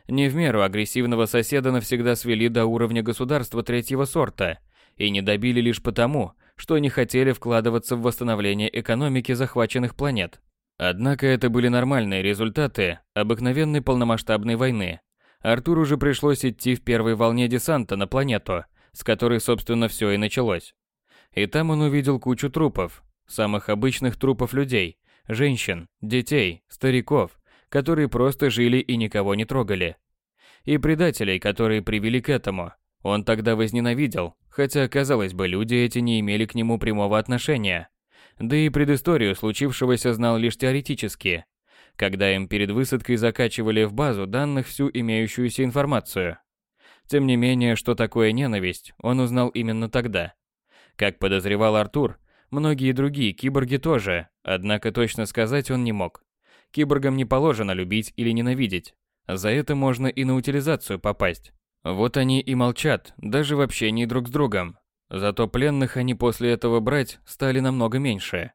Не в меру агрессивного соседа навсегда свели до уровня государства третьего сорта и не добили лишь потому, что не хотели вкладываться в восстановление экономики захваченных планет. Однако это были нормальные результаты обыкновенной полномасштабной войны. Артуру уже пришлось идти в первой волне десанта на планету, с которой, собственно, все и началось. И там он увидел кучу трупов, самых обычных трупов людей, женщин, детей, стариков, которые просто жили и никого не трогали. И предателей, которые привели к этому, он тогда возненавидел, хотя, казалось бы, люди эти не имели к нему прямого отношения. Да и предысторию случившегося знал лишь теоретически, когда им перед высадкой закачивали в базу данных всю имеющуюся информацию. Тем не менее, что такое ненависть, он узнал именно тогда. Как подозревал Артур, многие другие киборги тоже, однако точно сказать он не мог. Киборгам не положено любить или ненавидеть. За это можно и на утилизацию попасть. Вот они и молчат, даже в общении друг с другом. Зато пленных они после этого брать стали намного меньше.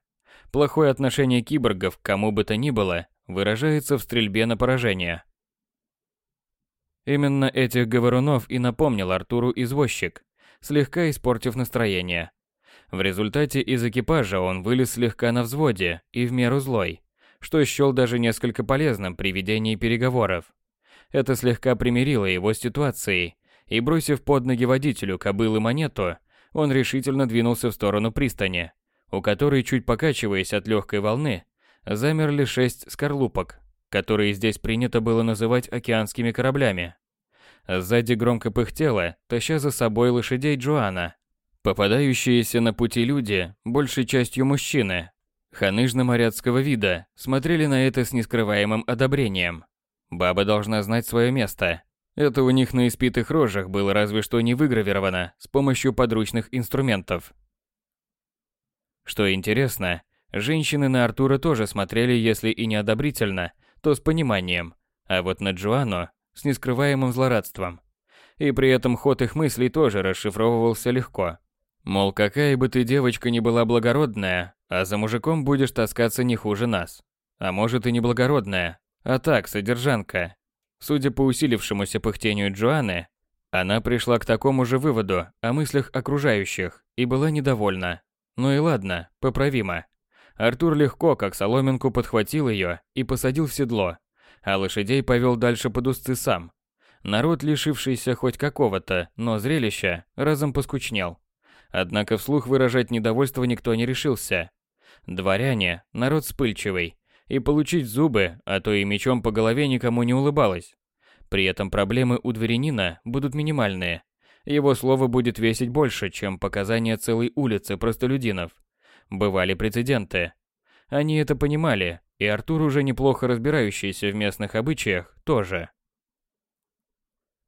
Плохое отношение киборгов к кому бы то ни было выражается в стрельбе на поражение. Именно этих говорунов и напомнил Артуру извозчик, слегка испортив настроение. В результате из экипажа он вылез слегка на взводе и в меру злой, что счел даже несколько полезным при ведении переговоров. Это слегка примирило его с ситуацией, и бросив под ноги водителю кобылы монету, он решительно двинулся в сторону пристани, у которой, чуть покачиваясь от легкой волны, замерли шесть скорлупок, которые здесь принято было называть океанскими кораблями. Сзади громко пыхтело, таща за собой лошадей Джоана. Попадающиеся на пути люди, большей частью мужчины, ханыжно-моряцкого вида, смотрели на это с нескрываемым одобрением. Баба должна знать свое место, это у них на испитых рожах было разве что не выгравировано с помощью подручных инструментов. Что интересно, женщины на Артура тоже смотрели, если и не одобрительно, то с пониманием, а вот на Джоанну с нескрываемым злорадством. И при этом ход их мыслей тоже расшифровывался легко. Мол, какая бы ты девочка ни была благородная, а за мужиком будешь таскаться не хуже нас. А может и не благородная, а так, содержанка, Судя по усилившемуся пыхтению Джоанны, она пришла к такому же выводу о мыслях окружающих и была недовольна. Ну и ладно, поправимо. Артур легко, как соломинку, подхватил ее и посадил в седло, а лошадей повел дальше под узцы сам. Народ, лишившийся хоть какого-то, но зрелища, разом поскучнел. Однако вслух выражать недовольство никто не решился. Дворяне – народ вспыльчивый, и получить зубы, а то и мечом по голове никому не улыбалось. При этом проблемы у дворянина будут минимальные. Его слово будет весить больше, чем показания целой улицы простолюдинов. Бывали прецеденты. Они это понимали, и Артур, уже неплохо разбирающийся в местных обычаях, тоже.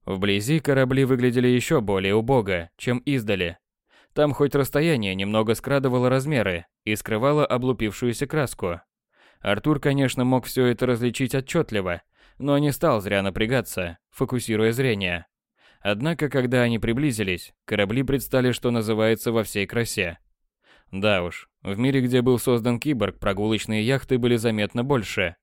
Вблизи корабли выглядели еще более убого, чем издали. Там хоть расстояние немного скрадывало размеры и скрывало облупившуюся краску, Артур, конечно, мог все это различить отчетливо, но не стал зря напрягаться, фокусируя зрение. Однако, когда они приблизились, корабли предстали, что называется, во всей красе. Да уж, в мире, где был создан киборг, прогулочные яхты были заметно больше.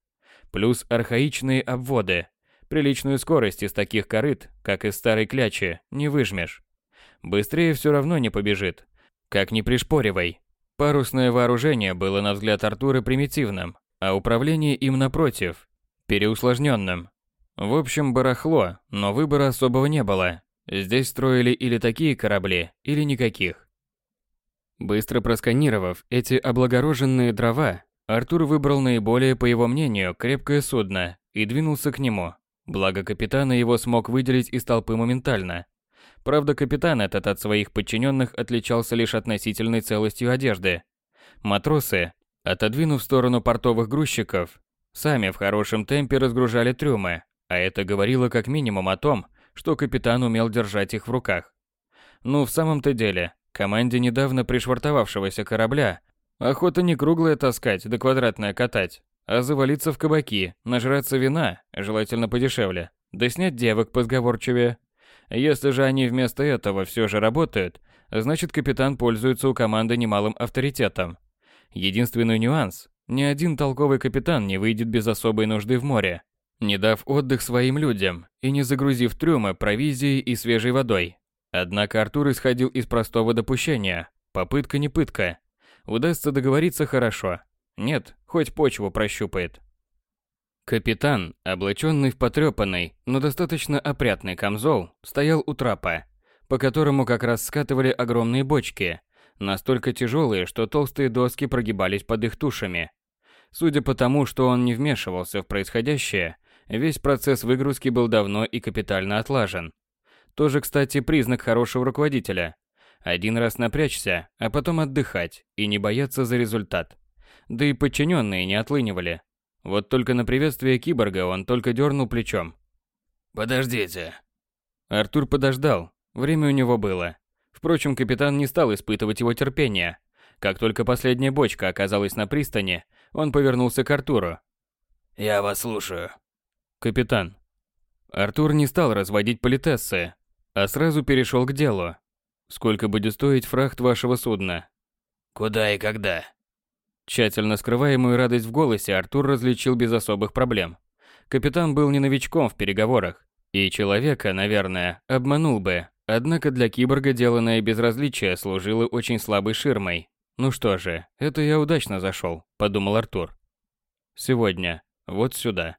Плюс архаичные обводы. Приличную скорость из таких корыт, как из старой клячи, не выжмешь. Быстрее все равно не побежит. Как ни пришпоривай. Парусное вооружение было, на взгляд Артура, примитивным, а управление им, напротив, переусложненным. В общем, барахло, но выбора особого не было. Здесь строили или такие корабли, или никаких. Быстро просканировав эти облагороженные дрова, Артур выбрал наиболее, по его мнению, крепкое судно и двинулся к нему. Благо капитана его смог выделить из толпы моментально. Правда, капитан этот от своих подчиненных отличался лишь относительной целостью одежды. Матросы, отодвинув в сторону портовых грузчиков, сами в хорошем темпе разгружали трюмы, а это говорило как минимум о том, что капитан умел держать их в руках. Ну, в самом-то деле, команде недавно пришвартовавшегося корабля охота не круглая таскать да квадратная катать, а завалиться в кабаки, нажраться вина, желательно подешевле, да снять девок позговорчивее. Если же они вместо этого все же работают, значит капитан пользуется у команды немалым авторитетом. Единственный нюанс – ни один толковый капитан не выйдет без особой нужды в море, не дав отдых своим людям и не загрузив трюмы провизией и свежей водой. Однако Артур исходил из простого допущения – попытка не пытка. Удастся договориться хорошо. Нет, хоть почву прощупает. Капитан, облаченный в потрепанный, но достаточно опрятный камзол, стоял у трапа, по которому как раз скатывали огромные бочки, настолько тяжелые, что толстые доски прогибались под их тушами. Судя по тому, что он не вмешивался в происходящее, весь процесс выгрузки был давно и капитально отлажен. Тоже, кстати, признак хорошего руководителя. Один раз напрячься, а потом отдыхать и не бояться за результат. Да и подчиненные не отлынивали. Вот только на приветствие киборга он только дернул плечом. «Подождите». Артур подождал. Время у него было. Впрочем, капитан не стал испытывать его терпения. Как только последняя бочка оказалась на пристани, он повернулся к Артуру. «Я вас слушаю». «Капитан». Артур не стал разводить политессы, а сразу перешел к делу. «Сколько будет стоить фрахт вашего судна?» «Куда и когда?» Тщательно скрываемую радость в голосе Артур различил без особых проблем. Капитан был не новичком в переговорах, и человека, наверное, обманул бы. Однако для киборга деланное безразличие служило очень слабой ширмой. Ну что же, это я удачно зашел, подумал Артур. Сегодня, вот сюда.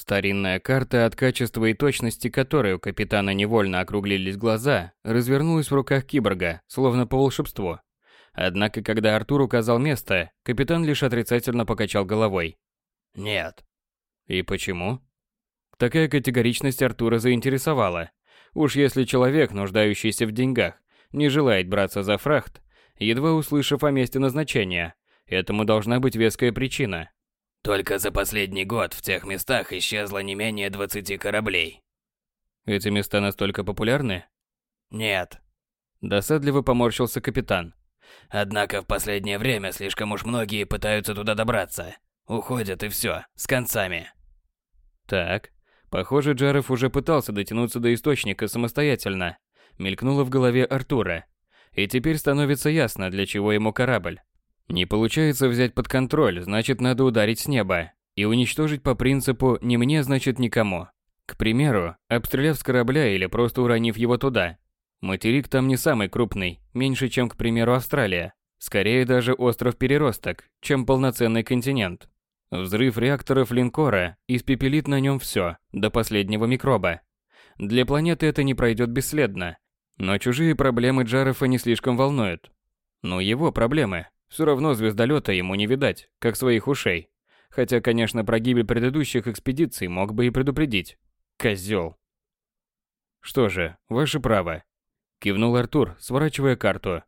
Старинная карта, от качества и точности которой у капитана невольно округлились глаза, развернулась в руках киборга, словно по волшебству. Однако, когда Артур указал место, капитан лишь отрицательно покачал головой. «Нет». «И почему?» Такая категоричность Артура заинтересовала. Уж если человек, нуждающийся в деньгах, не желает браться за фрахт, едва услышав о месте назначения, этому должна быть веская причина. Только за последний год в тех местах исчезло не менее 20 кораблей. Эти места настолько популярны? Нет. Досадливо поморщился капитан. Однако в последнее время слишком уж многие пытаются туда добраться. Уходят и все, с концами. Так, похоже, Джаров уже пытался дотянуться до источника самостоятельно. Мелькнуло в голове Артура. И теперь становится ясно, для чего ему корабль. Не получается взять под контроль, значит надо ударить с неба. И уничтожить по принципу «не мне, значит никому». К примеру, обстреляв с корабля или просто уронив его туда, Материк там не самый крупный, меньше, чем, к примеру, Австралия. Скорее даже остров Переросток, чем полноценный континент. Взрыв реакторов линкора испепелит на нем все, до последнего микроба. Для планеты это не пройдет бесследно. Но чужие проблемы Джарефа не слишком волнуют. Ну его проблемы. Все равно звездолета ему не видать, как своих ушей. Хотя, конечно, про гибель предыдущих экспедиций мог бы и предупредить. Козел. Что же, ваше право. Кивнул Артур, сворачивая карту.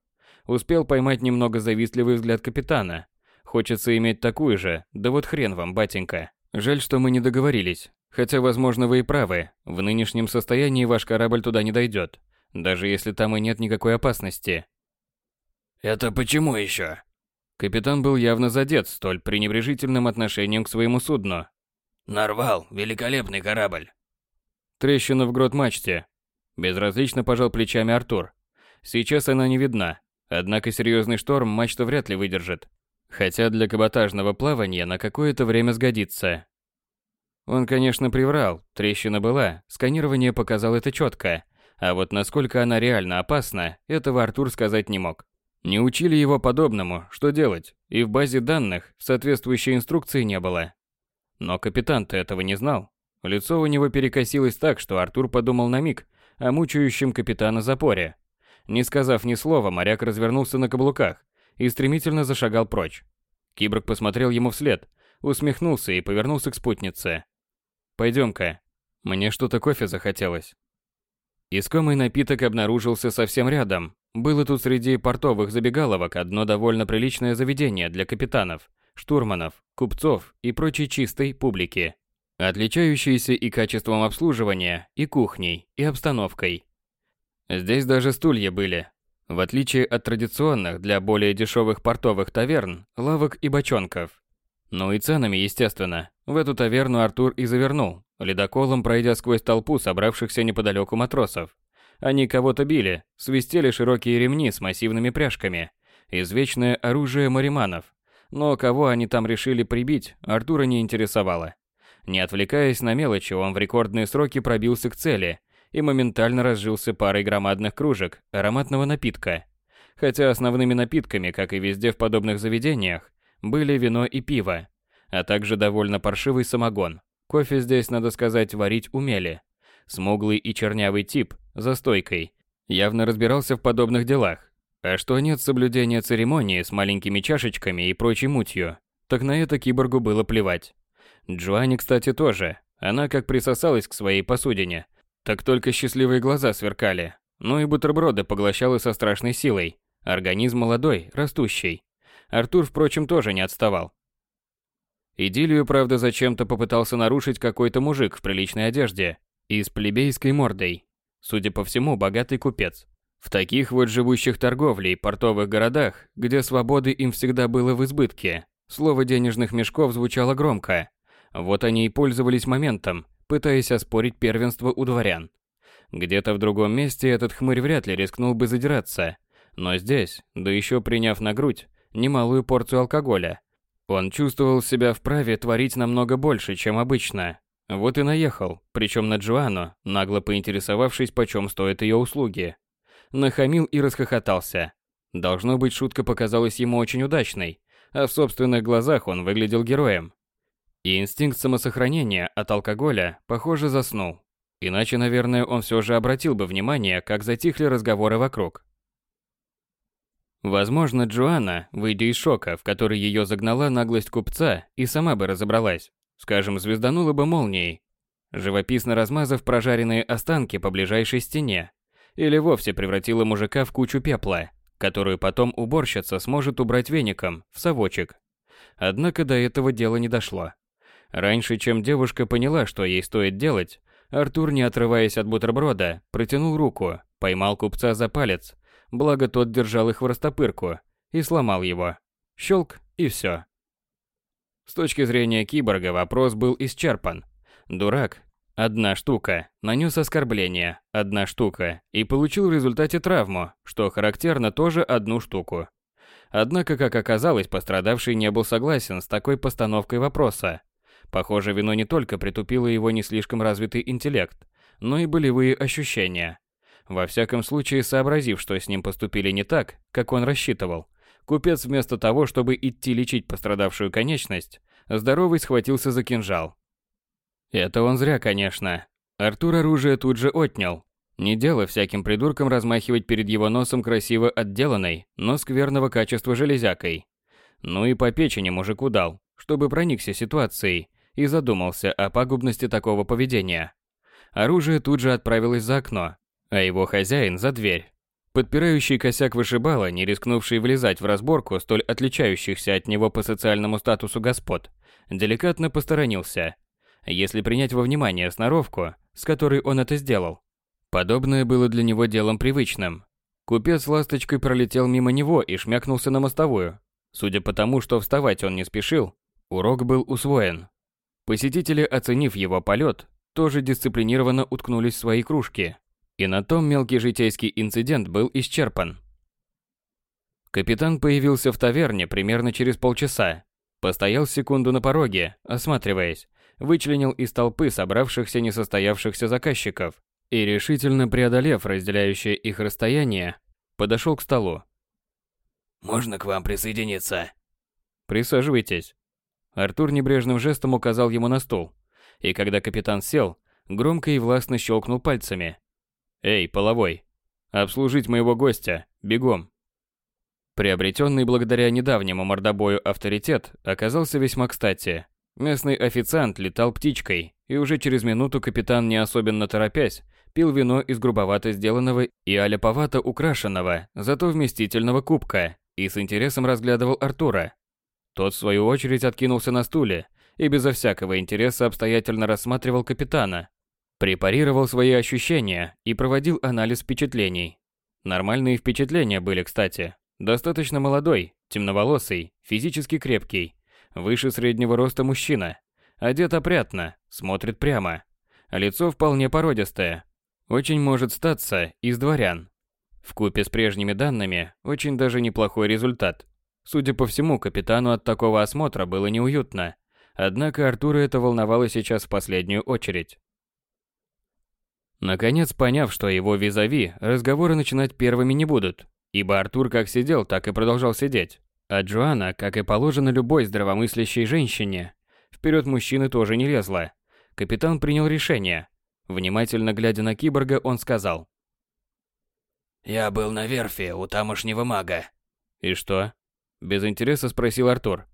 Успел поймать немного завистливый взгляд капитана. Хочется иметь такую же, да вот хрен вам, батенька. Жаль, что мы не договорились. Хотя, возможно, вы и правы. В нынешнем состоянии ваш корабль туда не дойдет. Даже если там и нет никакой опасности. Это почему еще? Капитан был явно задет столь пренебрежительным отношением к своему судну. Нарвал, великолепный корабль. Трещина в грот мачте. Безразлично пожал плечами Артур. Сейчас она не видна, однако серьезный шторм мачта вряд ли выдержит. Хотя для каботажного плавания на какое-то время сгодится. Он, конечно, приврал, трещина была, сканирование показало это четко, а вот насколько она реально опасна, этого Артур сказать не мог. Не учили его подобному, что делать, и в базе данных соответствующей инструкции не было. Но капитан-то этого не знал. Лицо у него перекосилось так, что Артур подумал на миг о мучающем капитана запоре. Не сказав ни слова, моряк развернулся на каблуках и стремительно зашагал прочь. Киборг посмотрел ему вслед, усмехнулся и повернулся к спутнице. «Пойдем-ка. Мне что-то кофе захотелось». Искомый напиток обнаружился совсем рядом. Было тут среди портовых забегаловок одно довольно приличное заведение для капитанов, штурманов, купцов и прочей чистой публики, отличающееся и качеством обслуживания, и кухней, и обстановкой. Здесь даже стулья были. В отличие от традиционных для более дешевых портовых таверн, лавок и бочонков. Ну и ценами, естественно. В эту таверну Артур и завернул, ледоколом пройдя сквозь толпу собравшихся неподалеку матросов. Они кого-то били, свистели широкие ремни с массивными пряжками, извечное оружие мариманов. Но кого они там решили прибить, Артура не интересовало. Не отвлекаясь на мелочи, он в рекордные сроки пробился к цели и моментально разжился парой громадных кружек ароматного напитка. Хотя основными напитками, как и везде в подобных заведениях, были вино и пиво, а также довольно паршивый самогон. Кофе здесь, надо сказать, варить умели. Смуглый и чернявый тип, за стойкой, явно разбирался в подобных делах. А что нет соблюдения церемонии с маленькими чашечками и прочей мутью, так на это киборгу было плевать. Джоанни, кстати, тоже. Она как присосалась к своей посудине, так только счастливые глаза сверкали. Ну и бутерброды поглощала со страшной силой. Организм молодой, растущий. Артур, впрочем, тоже не отставал. Идиллию, правда, зачем-то попытался нарушить какой-то мужик в приличной одежде и с плебейской мордой. Судя по всему, богатый купец. В таких вот живущих торговлей портовых городах, где свободы им всегда было в избытке, слово денежных мешков звучало громко. Вот они и пользовались моментом, пытаясь оспорить первенство у дворян. Где-то в другом месте этот хмырь вряд ли рискнул бы задираться, но здесь, да еще приняв на грудь, немалую порцию алкоголя. Он чувствовал себя вправе творить намного больше, чем обычно. Вот и наехал, причем на Джоанну, нагло поинтересовавшись, почем стоят ее услуги. Нахамил и расхохотался. Должно быть, шутка показалась ему очень удачной, а в собственных глазах он выглядел героем. И инстинкт самосохранения от алкоголя, похоже, заснул. Иначе, наверное, он все же обратил бы внимание, как затихли разговоры вокруг. Возможно, Джоанна, выйдя из шока, в который ее загнала наглость купца, и сама бы разобралась. Скажем, звезданула бы молнией, живописно размазав прожаренные останки по ближайшей стене. Или вовсе превратила мужика в кучу пепла, которую потом уборщица сможет убрать веником в совочек. Однако до этого дела не дошло. Раньше, чем девушка поняла, что ей стоит делать, Артур, не отрываясь от бутерброда, протянул руку, поймал купца за палец благо тот держал их в растопырку, и сломал его. Щелк, и все. С точки зрения киборга вопрос был исчерпан. Дурак, одна штука, нанес оскорбление, одна штука, и получил в результате травму, что характерно тоже одну штуку. Однако, как оказалось, пострадавший не был согласен с такой постановкой вопроса. Похоже, вино не только притупило его не слишком развитый интеллект, но и болевые ощущения. Во всяком случае, сообразив, что с ним поступили не так, как он рассчитывал, купец вместо того, чтобы идти лечить пострадавшую конечность, здоровый схватился за кинжал. Это он зря, конечно. Артур оружие тут же отнял. Не дело всяким придуркам размахивать перед его носом красиво отделанной, но скверного качества железякой. Ну и по печени мужику дал, чтобы проникся ситуацией и задумался о пагубности такого поведения. Оружие тут же отправилось за окно, а его хозяин за дверь. Подпирающий косяк вышибала, не рискнувший влезать в разборку столь отличающихся от него по социальному статусу господ, деликатно посторонился. Если принять во внимание сноровку, с которой он это сделал. Подобное было для него делом привычным. Купец ласточкой пролетел мимо него и шмякнулся на мостовую. Судя по тому, что вставать он не спешил, урок был усвоен. Посетители, оценив его полет, тоже дисциплинированно уткнулись в свои кружки. И на том мелкий житейский инцидент был исчерпан. Капитан появился в таверне примерно через полчаса. Постоял секунду на пороге, осматриваясь, вычленил из толпы собравшихся несостоявшихся заказчиков и, решительно преодолев разделяющее их расстояние, подошел к столу. «Можно к вам присоединиться?» «Присаживайтесь». Артур небрежным жестом указал ему на стул, и когда капитан сел, громко и властно щелкнул пальцами. «Эй, половой, обслужить моего гостя, бегом!» Приобретенный благодаря недавнему мордобою авторитет оказался весьма кстати. Местный официант летал птичкой, и уже через минуту капитан, не особенно торопясь, пил вино из грубовато сделанного и аляповато украшенного, зато вместительного кубка, и с интересом разглядывал Артура. Тот, в свою очередь, откинулся на стуле и безо всякого интереса обстоятельно рассматривал капитана, препарировал свои ощущения и проводил анализ впечатлений. Нормальные впечатления были, кстати. Достаточно молодой, темноволосый, физически крепкий, выше среднего роста мужчина, одет опрятно, смотрит прямо. Лицо вполне породистое. Очень может статься из дворян. В купе с прежними данными очень даже неплохой результат. Судя по всему, капитану от такого осмотра было неуютно. Однако Артура это волновало сейчас в последнюю очередь. Наконец, поняв, что его визави разговоры начинать первыми не будут, ибо Артур как сидел, так и продолжал сидеть, а Джоанна, как и положено любой здравомыслящей женщине, вперед мужчины тоже не лезла. Капитан принял решение. Внимательно глядя на киборга, он сказал. «Я был на верфи у тамошнего мага». «И что?» Без интереса спросил Артур.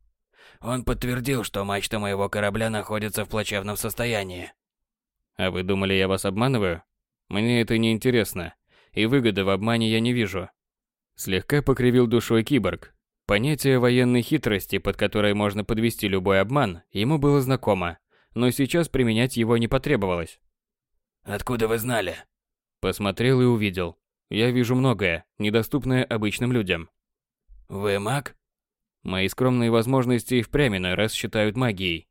Он подтвердил, что мачта моего корабля находится в плачевном состоянии. А вы думали, я вас обманываю? Мне это не интересно, и выгоды в обмане я не вижу. Слегка покривил душой киборг, Понятие военной хитрости, под которой можно подвести любой обман, ему было знакомо, но сейчас применять его не потребовалось. «Откуда вы знали?» Посмотрел и увидел. Я вижу многое, недоступное обычным людям. «Вы маг?» Мои скромные возможности и впрямь раз считают магией.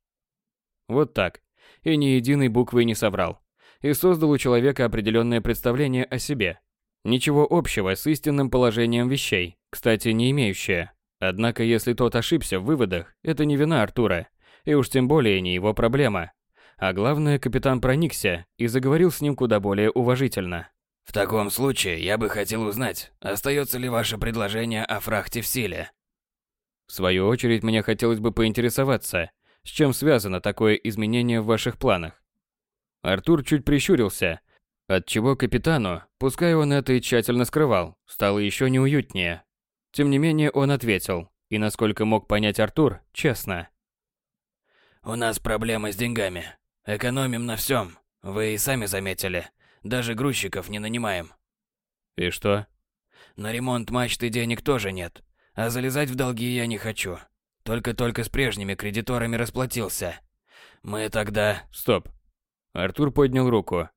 Вот так. И ни единой буквы не соврал. И создал у человека определенное представление о себе. Ничего общего с истинным положением вещей, кстати, не имеющее. Однако, если тот ошибся в выводах, это не вина Артура, и уж тем более не его проблема. А главное, капитан проникся и заговорил с ним куда более уважительно. В таком случае, я бы хотел узнать, остается ли ваше предложение о фрахте в силе? В свою очередь, мне хотелось бы поинтересоваться, с чем связано такое изменение в ваших планах. Артур чуть прищурился, отчего капитану, пускай он это и тщательно скрывал, стало еще неуютнее. Тем не менее, он ответил, и насколько мог понять Артур, честно. «У нас проблемы с деньгами. Экономим на всем. Вы и сами заметили. Даже грузчиков не нанимаем». «И что?» «На ремонт мачты денег тоже нет. А залезать в долги я не хочу. Только-только с прежними кредиторами расплатился. Мы тогда...» «Стоп». Артур поднял руку.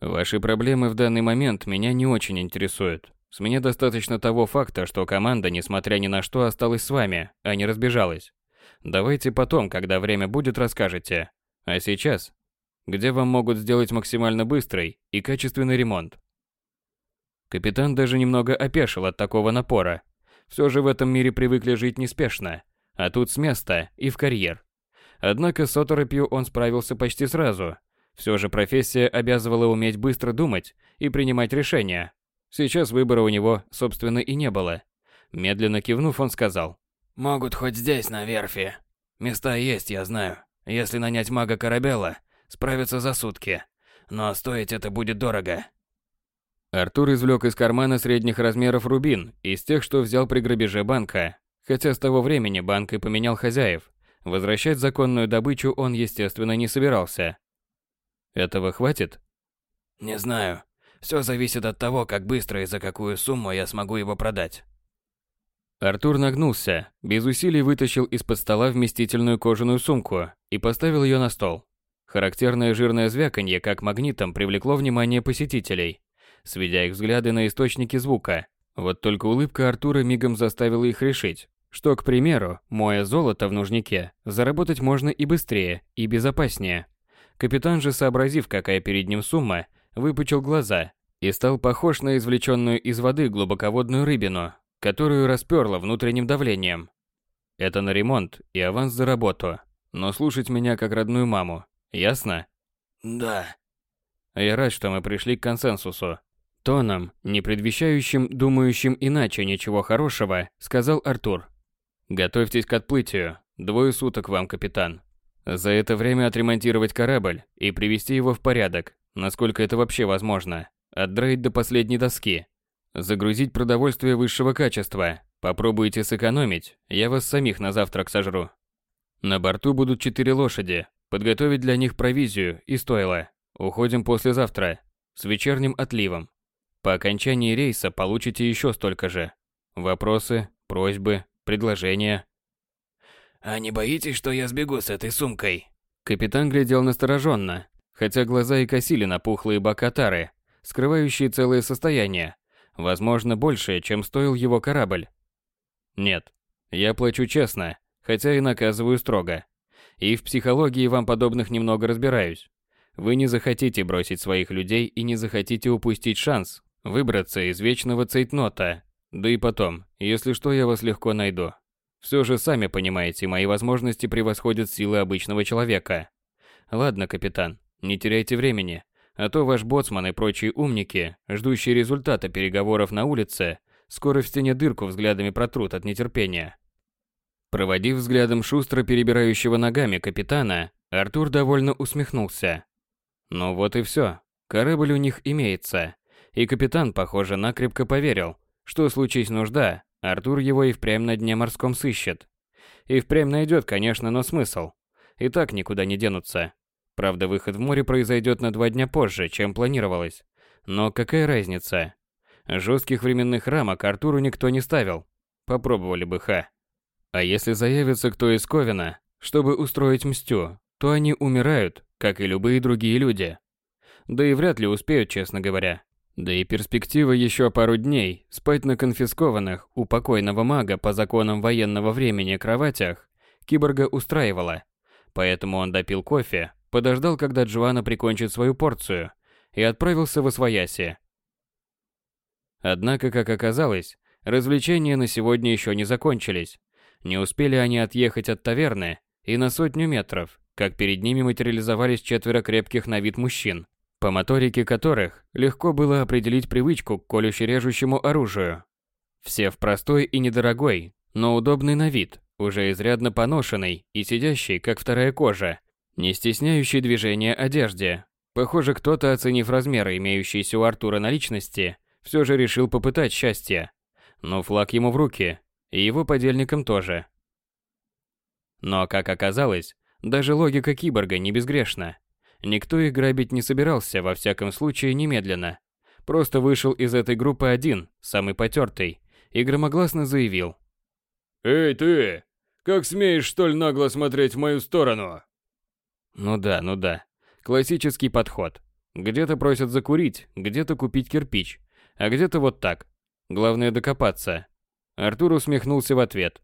«Ваши проблемы в данный момент меня не очень интересуют. С меня достаточно того факта, что команда, несмотря ни на что, осталась с вами, а не разбежалась. Давайте потом, когда время будет, расскажете. А сейчас, где вам могут сделать максимально быстрый и качественный ремонт? Капитан даже немного опешил от такого напора. Все же в этом мире привыкли жить неспешно, а тут с места и в карьер. Однако с оторопью он справился почти сразу. Все же профессия обязывала уметь быстро думать и принимать решения, Сейчас выбора у него, собственно, и не было. Медленно кивнув, он сказал. «Могут хоть здесь, на верфи. Места есть, я знаю. Если нанять мага Корабелла, справится за сутки. Но стоить это будет дорого». Артур извлек из кармана средних размеров рубин, из тех, что взял при грабеже банка. Хотя с того времени банк и поменял хозяев. Возвращать законную добычу он, естественно, не собирался. Этого хватит? Не знаю. Все зависит от того, как быстро и за какую сумму я смогу его продать. Артур нагнулся, без усилий вытащил из-под стола вместительную кожаную сумку и поставил ее на стол. Характерное жирное звяканье, как магнитом, привлекло внимание посетителей, сведя их взгляды на источники звука. Вот только улыбка Артура мигом заставила их решить, что, к примеру, моя золото в нужнике, заработать можно и быстрее, и безопаснее. Капитан же, сообразив, какая перед ним сумма, выпучил глаза и стал похож на извлеченную из воды глубоководную рыбину, которую расперло внутренним давлением. Это на ремонт и аванс за работу. Но слушать меня как родную маму. Ясно? Да. Я рад, что мы пришли к консенсусу. Тоном, не предвещающим, думающим иначе ничего хорошего, сказал Артур. Готовьтесь к отплытию. Двое суток вам, капитан. За это время отремонтировать корабль и привести его в порядок, насколько это вообще возможно. Отдроить до последней доски. Загрузить продовольствие высшего качества. Попробуйте сэкономить, я вас самих на завтрак сожру. На борту будут четыре лошади. Подготовить для них провизию и стойло. Уходим послезавтра. С вечерним отливом. По окончании рейса получите еще столько же. Вопросы, просьбы, предложения. А не боитесь, что я сбегу с этой сумкой? Капитан глядел настороженно, хотя глаза и косили на пухлые бока тары, скрывающие целое состояние, возможно, большее, чем стоил его корабль. Нет, я плачу честно, хотя и наказываю строго. И в психологии вам подобных немного разбираюсь. Вы не захотите бросить своих людей и не захотите упустить шанс выбраться из вечного цейтнота, да и потом, если что, я вас легко найду. Все же сами понимаете, мои возможности превосходят силы обычного человека. Ладно, капитан, не теряйте времени, а то ваш боцман и прочие умники, ждущие результата переговоров на улице, скоро в стене дырку взглядами протрут от нетерпения. Проводив взглядом шустро перебирающего ногами капитана, Артур довольно усмехнулся. Ну вот и все. Корабль у них имеется. И капитан, похоже, накрепко поверил, что случись нужда, Артур его и впрямь на дне морском сыщет. И впрямь найдет, конечно, но смысл. И так никуда не денутся. Правда, выход в море произойдет на два дня позже, чем планировалось. Но какая разница? Жестких временных рамок Артуру никто не ставил. Попробовали бы, ха. А если заявится кто из Ковина, чтобы устроить мстю, то они умирают, как и любые другие люди. Да и вряд ли успеют, честно говоря. Да и перспектива еще пару дней спать на конфискованных у покойного мага по законам военного времени кроватях киборга устраивала. Поэтому он допил кофе, подождал, когда Джоанна прикончит свою порцию, и отправился в Освояси. Однако, как оказалось, развлечения на сегодня еще не закончились. Не успели они отъехать от таверны и на сотню метров, как перед ними материализовались четверо крепких на вид мужчин по моторике которых легко было определить привычку к колюще-режущему оружию. Все в простой и недорогой, но удобный на вид, уже изрядно поношенный и сидящий, как вторая кожа, не стесняющий движения одежде. Похоже, кто-то, оценив размеры имеющиеся у Артура наличности, все же решил попытать счастье. Но флаг ему в руки, и его подельникам тоже. Но, как оказалось, даже логика киборга не безгрешна. Никто их грабить не собирался, во всяком случае, немедленно. Просто вышел из этой группы один, самый потертый, и громогласно заявил. «Эй, ты! Как смеешь столь нагло смотреть в мою сторону?» Ну да, ну да. Классический подход. Где-то просят закурить, где-то купить кирпич, а где-то вот так. Главное докопаться. Артур усмехнулся в ответ.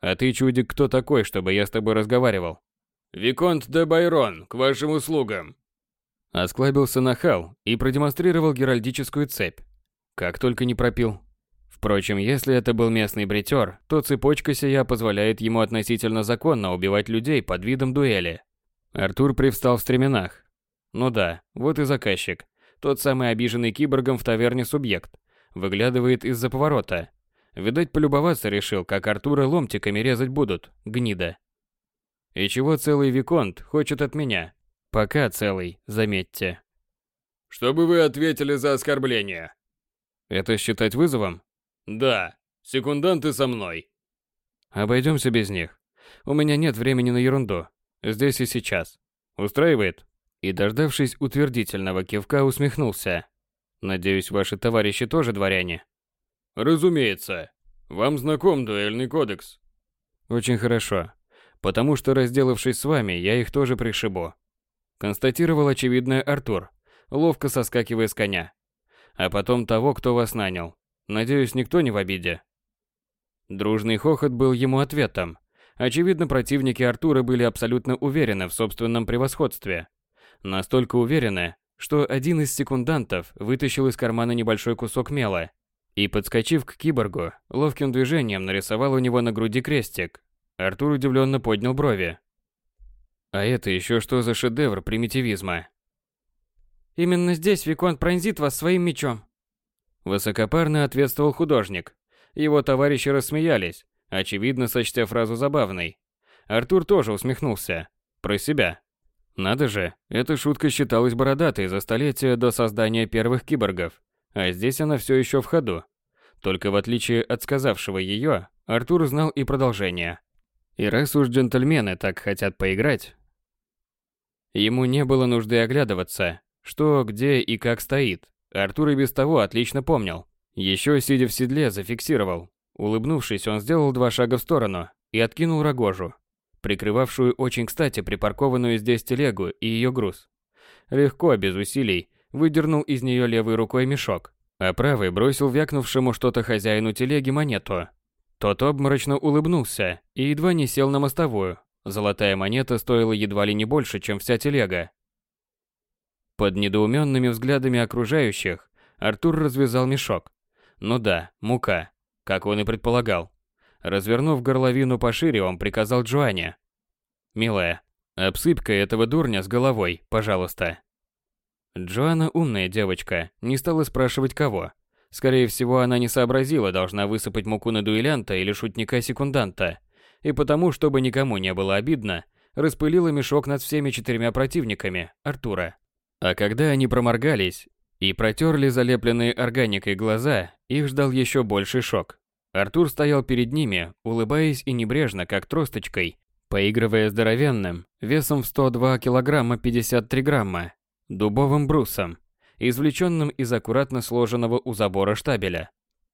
«А ты, чудик, кто такой, чтобы я с тобой разговаривал?» «Виконт де Байрон, к вашим услугам!» Осклабился нахал и продемонстрировал геральдическую цепь. Как только не пропил. Впрочем, если это был местный бритер, то цепочка сия позволяет ему относительно законно убивать людей под видом дуэли. Артур привстал в стременах. Ну да, вот и заказчик. Тот самый обиженный киборгом в таверне субъект. Выглядывает из-за поворота. Видать, полюбоваться решил, как Артура ломтиками резать будут, гнида. И чего целый Виконт хочет от меня? Пока целый, заметьте. Чтобы вы ответили за оскорбление. Это считать вызовом? Да. Секунданты со мной. Обойдемся без них. У меня нет времени на ерунду. Здесь и сейчас. Устраивает? И, дождавшись утвердительного кивка, усмехнулся. Надеюсь, ваши товарищи тоже дворяне? Разумеется. Вам знаком дуэльный кодекс? Очень хорошо потому что, разделавшись с вами, я их тоже пришибу. Констатировал очевидное Артур, ловко соскакивая с коня. А потом того, кто вас нанял. Надеюсь, никто не в обиде. Дружный хохот был ему ответом. Очевидно, противники Артура были абсолютно уверены в собственном превосходстве. Настолько уверены, что один из секундантов вытащил из кармана небольшой кусок мела и, подскочив к киборгу, ловким движением нарисовал у него на груди крестик. Артур удивленно поднял брови. А это еще что за шедевр примитивизма? Именно здесь Виконт пронзит вас своим мечом. Высокопарно ответствовал художник. Его товарищи рассмеялись, очевидно сочтя фразу забавной. Артур тоже усмехнулся. Про себя. Надо же, эта шутка считалась бородатой за столетия до создания первых киборгов, а здесь она все еще в ходу. Только в отличие от сказавшего ее, Артур знал и продолжение. И раз уж джентльмены так хотят поиграть, ему не было нужды оглядываться, что, где и как стоит. Артур и без того отлично помнил. Еще сидя в седле, зафиксировал. Улыбнувшись, он сделал два шага в сторону и откинул рогожу, прикрывавшую очень кстати припаркованную здесь телегу и ее груз. Легко, без усилий, выдернул из нее левой рукой мешок, а правой бросил вякнувшему что-то хозяину телеги монету. Тот обморочно улыбнулся и едва не сел на мостовую. Золотая монета стоила едва ли не больше, чем вся телега. Под недоуменными взглядами окружающих Артур развязал мешок. Ну да, мука, как он и предполагал. Развернув горловину пошире, он приказал Джоанне. «Милая, обсыпь-ка этого дурня с головой, пожалуйста». Джоанна умная девочка, не стала спрашивать кого. Скорее всего, она не сообразила, должна высыпать муку на дуэлянта или шутника-секунданта. И потому, чтобы никому не было обидно, распылила мешок над всеми четырьмя противниками Артура. А когда они проморгались и протерли залепленные органикой глаза, их ждал еще больший шок. Артур стоял перед ними, улыбаясь и небрежно, как тросточкой, поигрывая здоровенным, весом в 102 килограмма 53 грамма, дубовым брусом, извлеченным из аккуратно сложенного у забора штабеля.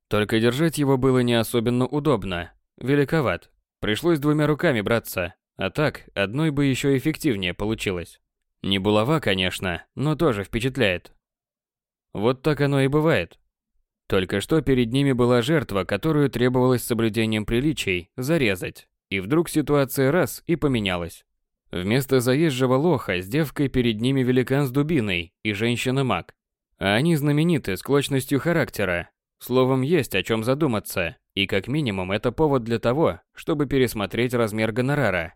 Только держать его было не особенно удобно, великоват. Пришлось двумя руками браться, а так одной бы еще эффективнее получилось. Не булава, конечно, но тоже впечатляет. Вот так оно и бывает. Только что перед ними была жертва, которую требовалось соблюдением приличий зарезать. И вдруг ситуация раз и поменялась. Вместо заезжего лоха с девкой перед ними великан с дубиной и женщина-маг. А они знамениты склочностью характера. Словом, есть о чем задуматься. И как минимум это повод для того, чтобы пересмотреть размер гонорара.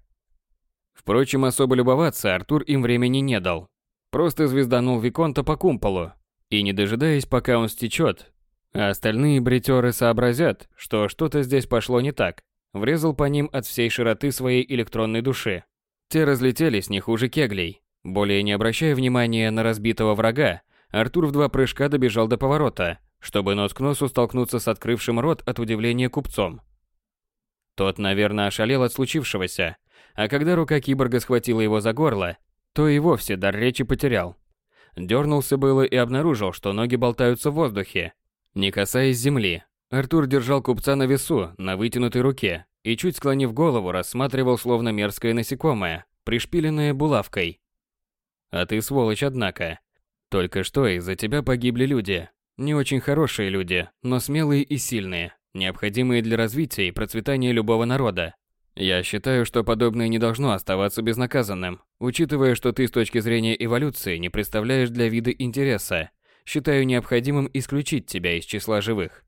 Впрочем, особо любоваться Артур им времени не дал. Просто звезданул Виконта по кумполу. И не дожидаясь, пока он стечет, а остальные бритеры сообразят, что что-то здесь пошло не так, врезал по ним от всей широты своей электронной души. Те разлетелись не хуже кеглей. Более не обращая внимания на разбитого врага, Артур в два прыжка добежал до поворота, чтобы нос к носу столкнуться с открывшим рот от удивления купцом. Тот, наверное, ошалел от случившегося, а когда рука киборга схватила его за горло, то и вовсе дар речи потерял. Дернулся было и обнаружил, что ноги болтаются в воздухе, не касаясь земли. Артур держал купца на весу, на вытянутой руке, и чуть склонив голову, рассматривал словно мерзкое насекомое, пришпиленное булавкой. А ты сволочь, однако. Только что из-за тебя погибли люди. Не очень хорошие люди, но смелые и сильные, необходимые для развития и процветания любого народа. Я считаю, что подобное не должно оставаться безнаказанным, учитывая, что ты с точки зрения эволюции не представляешь для вида интереса. Считаю необходимым исключить тебя из числа живых.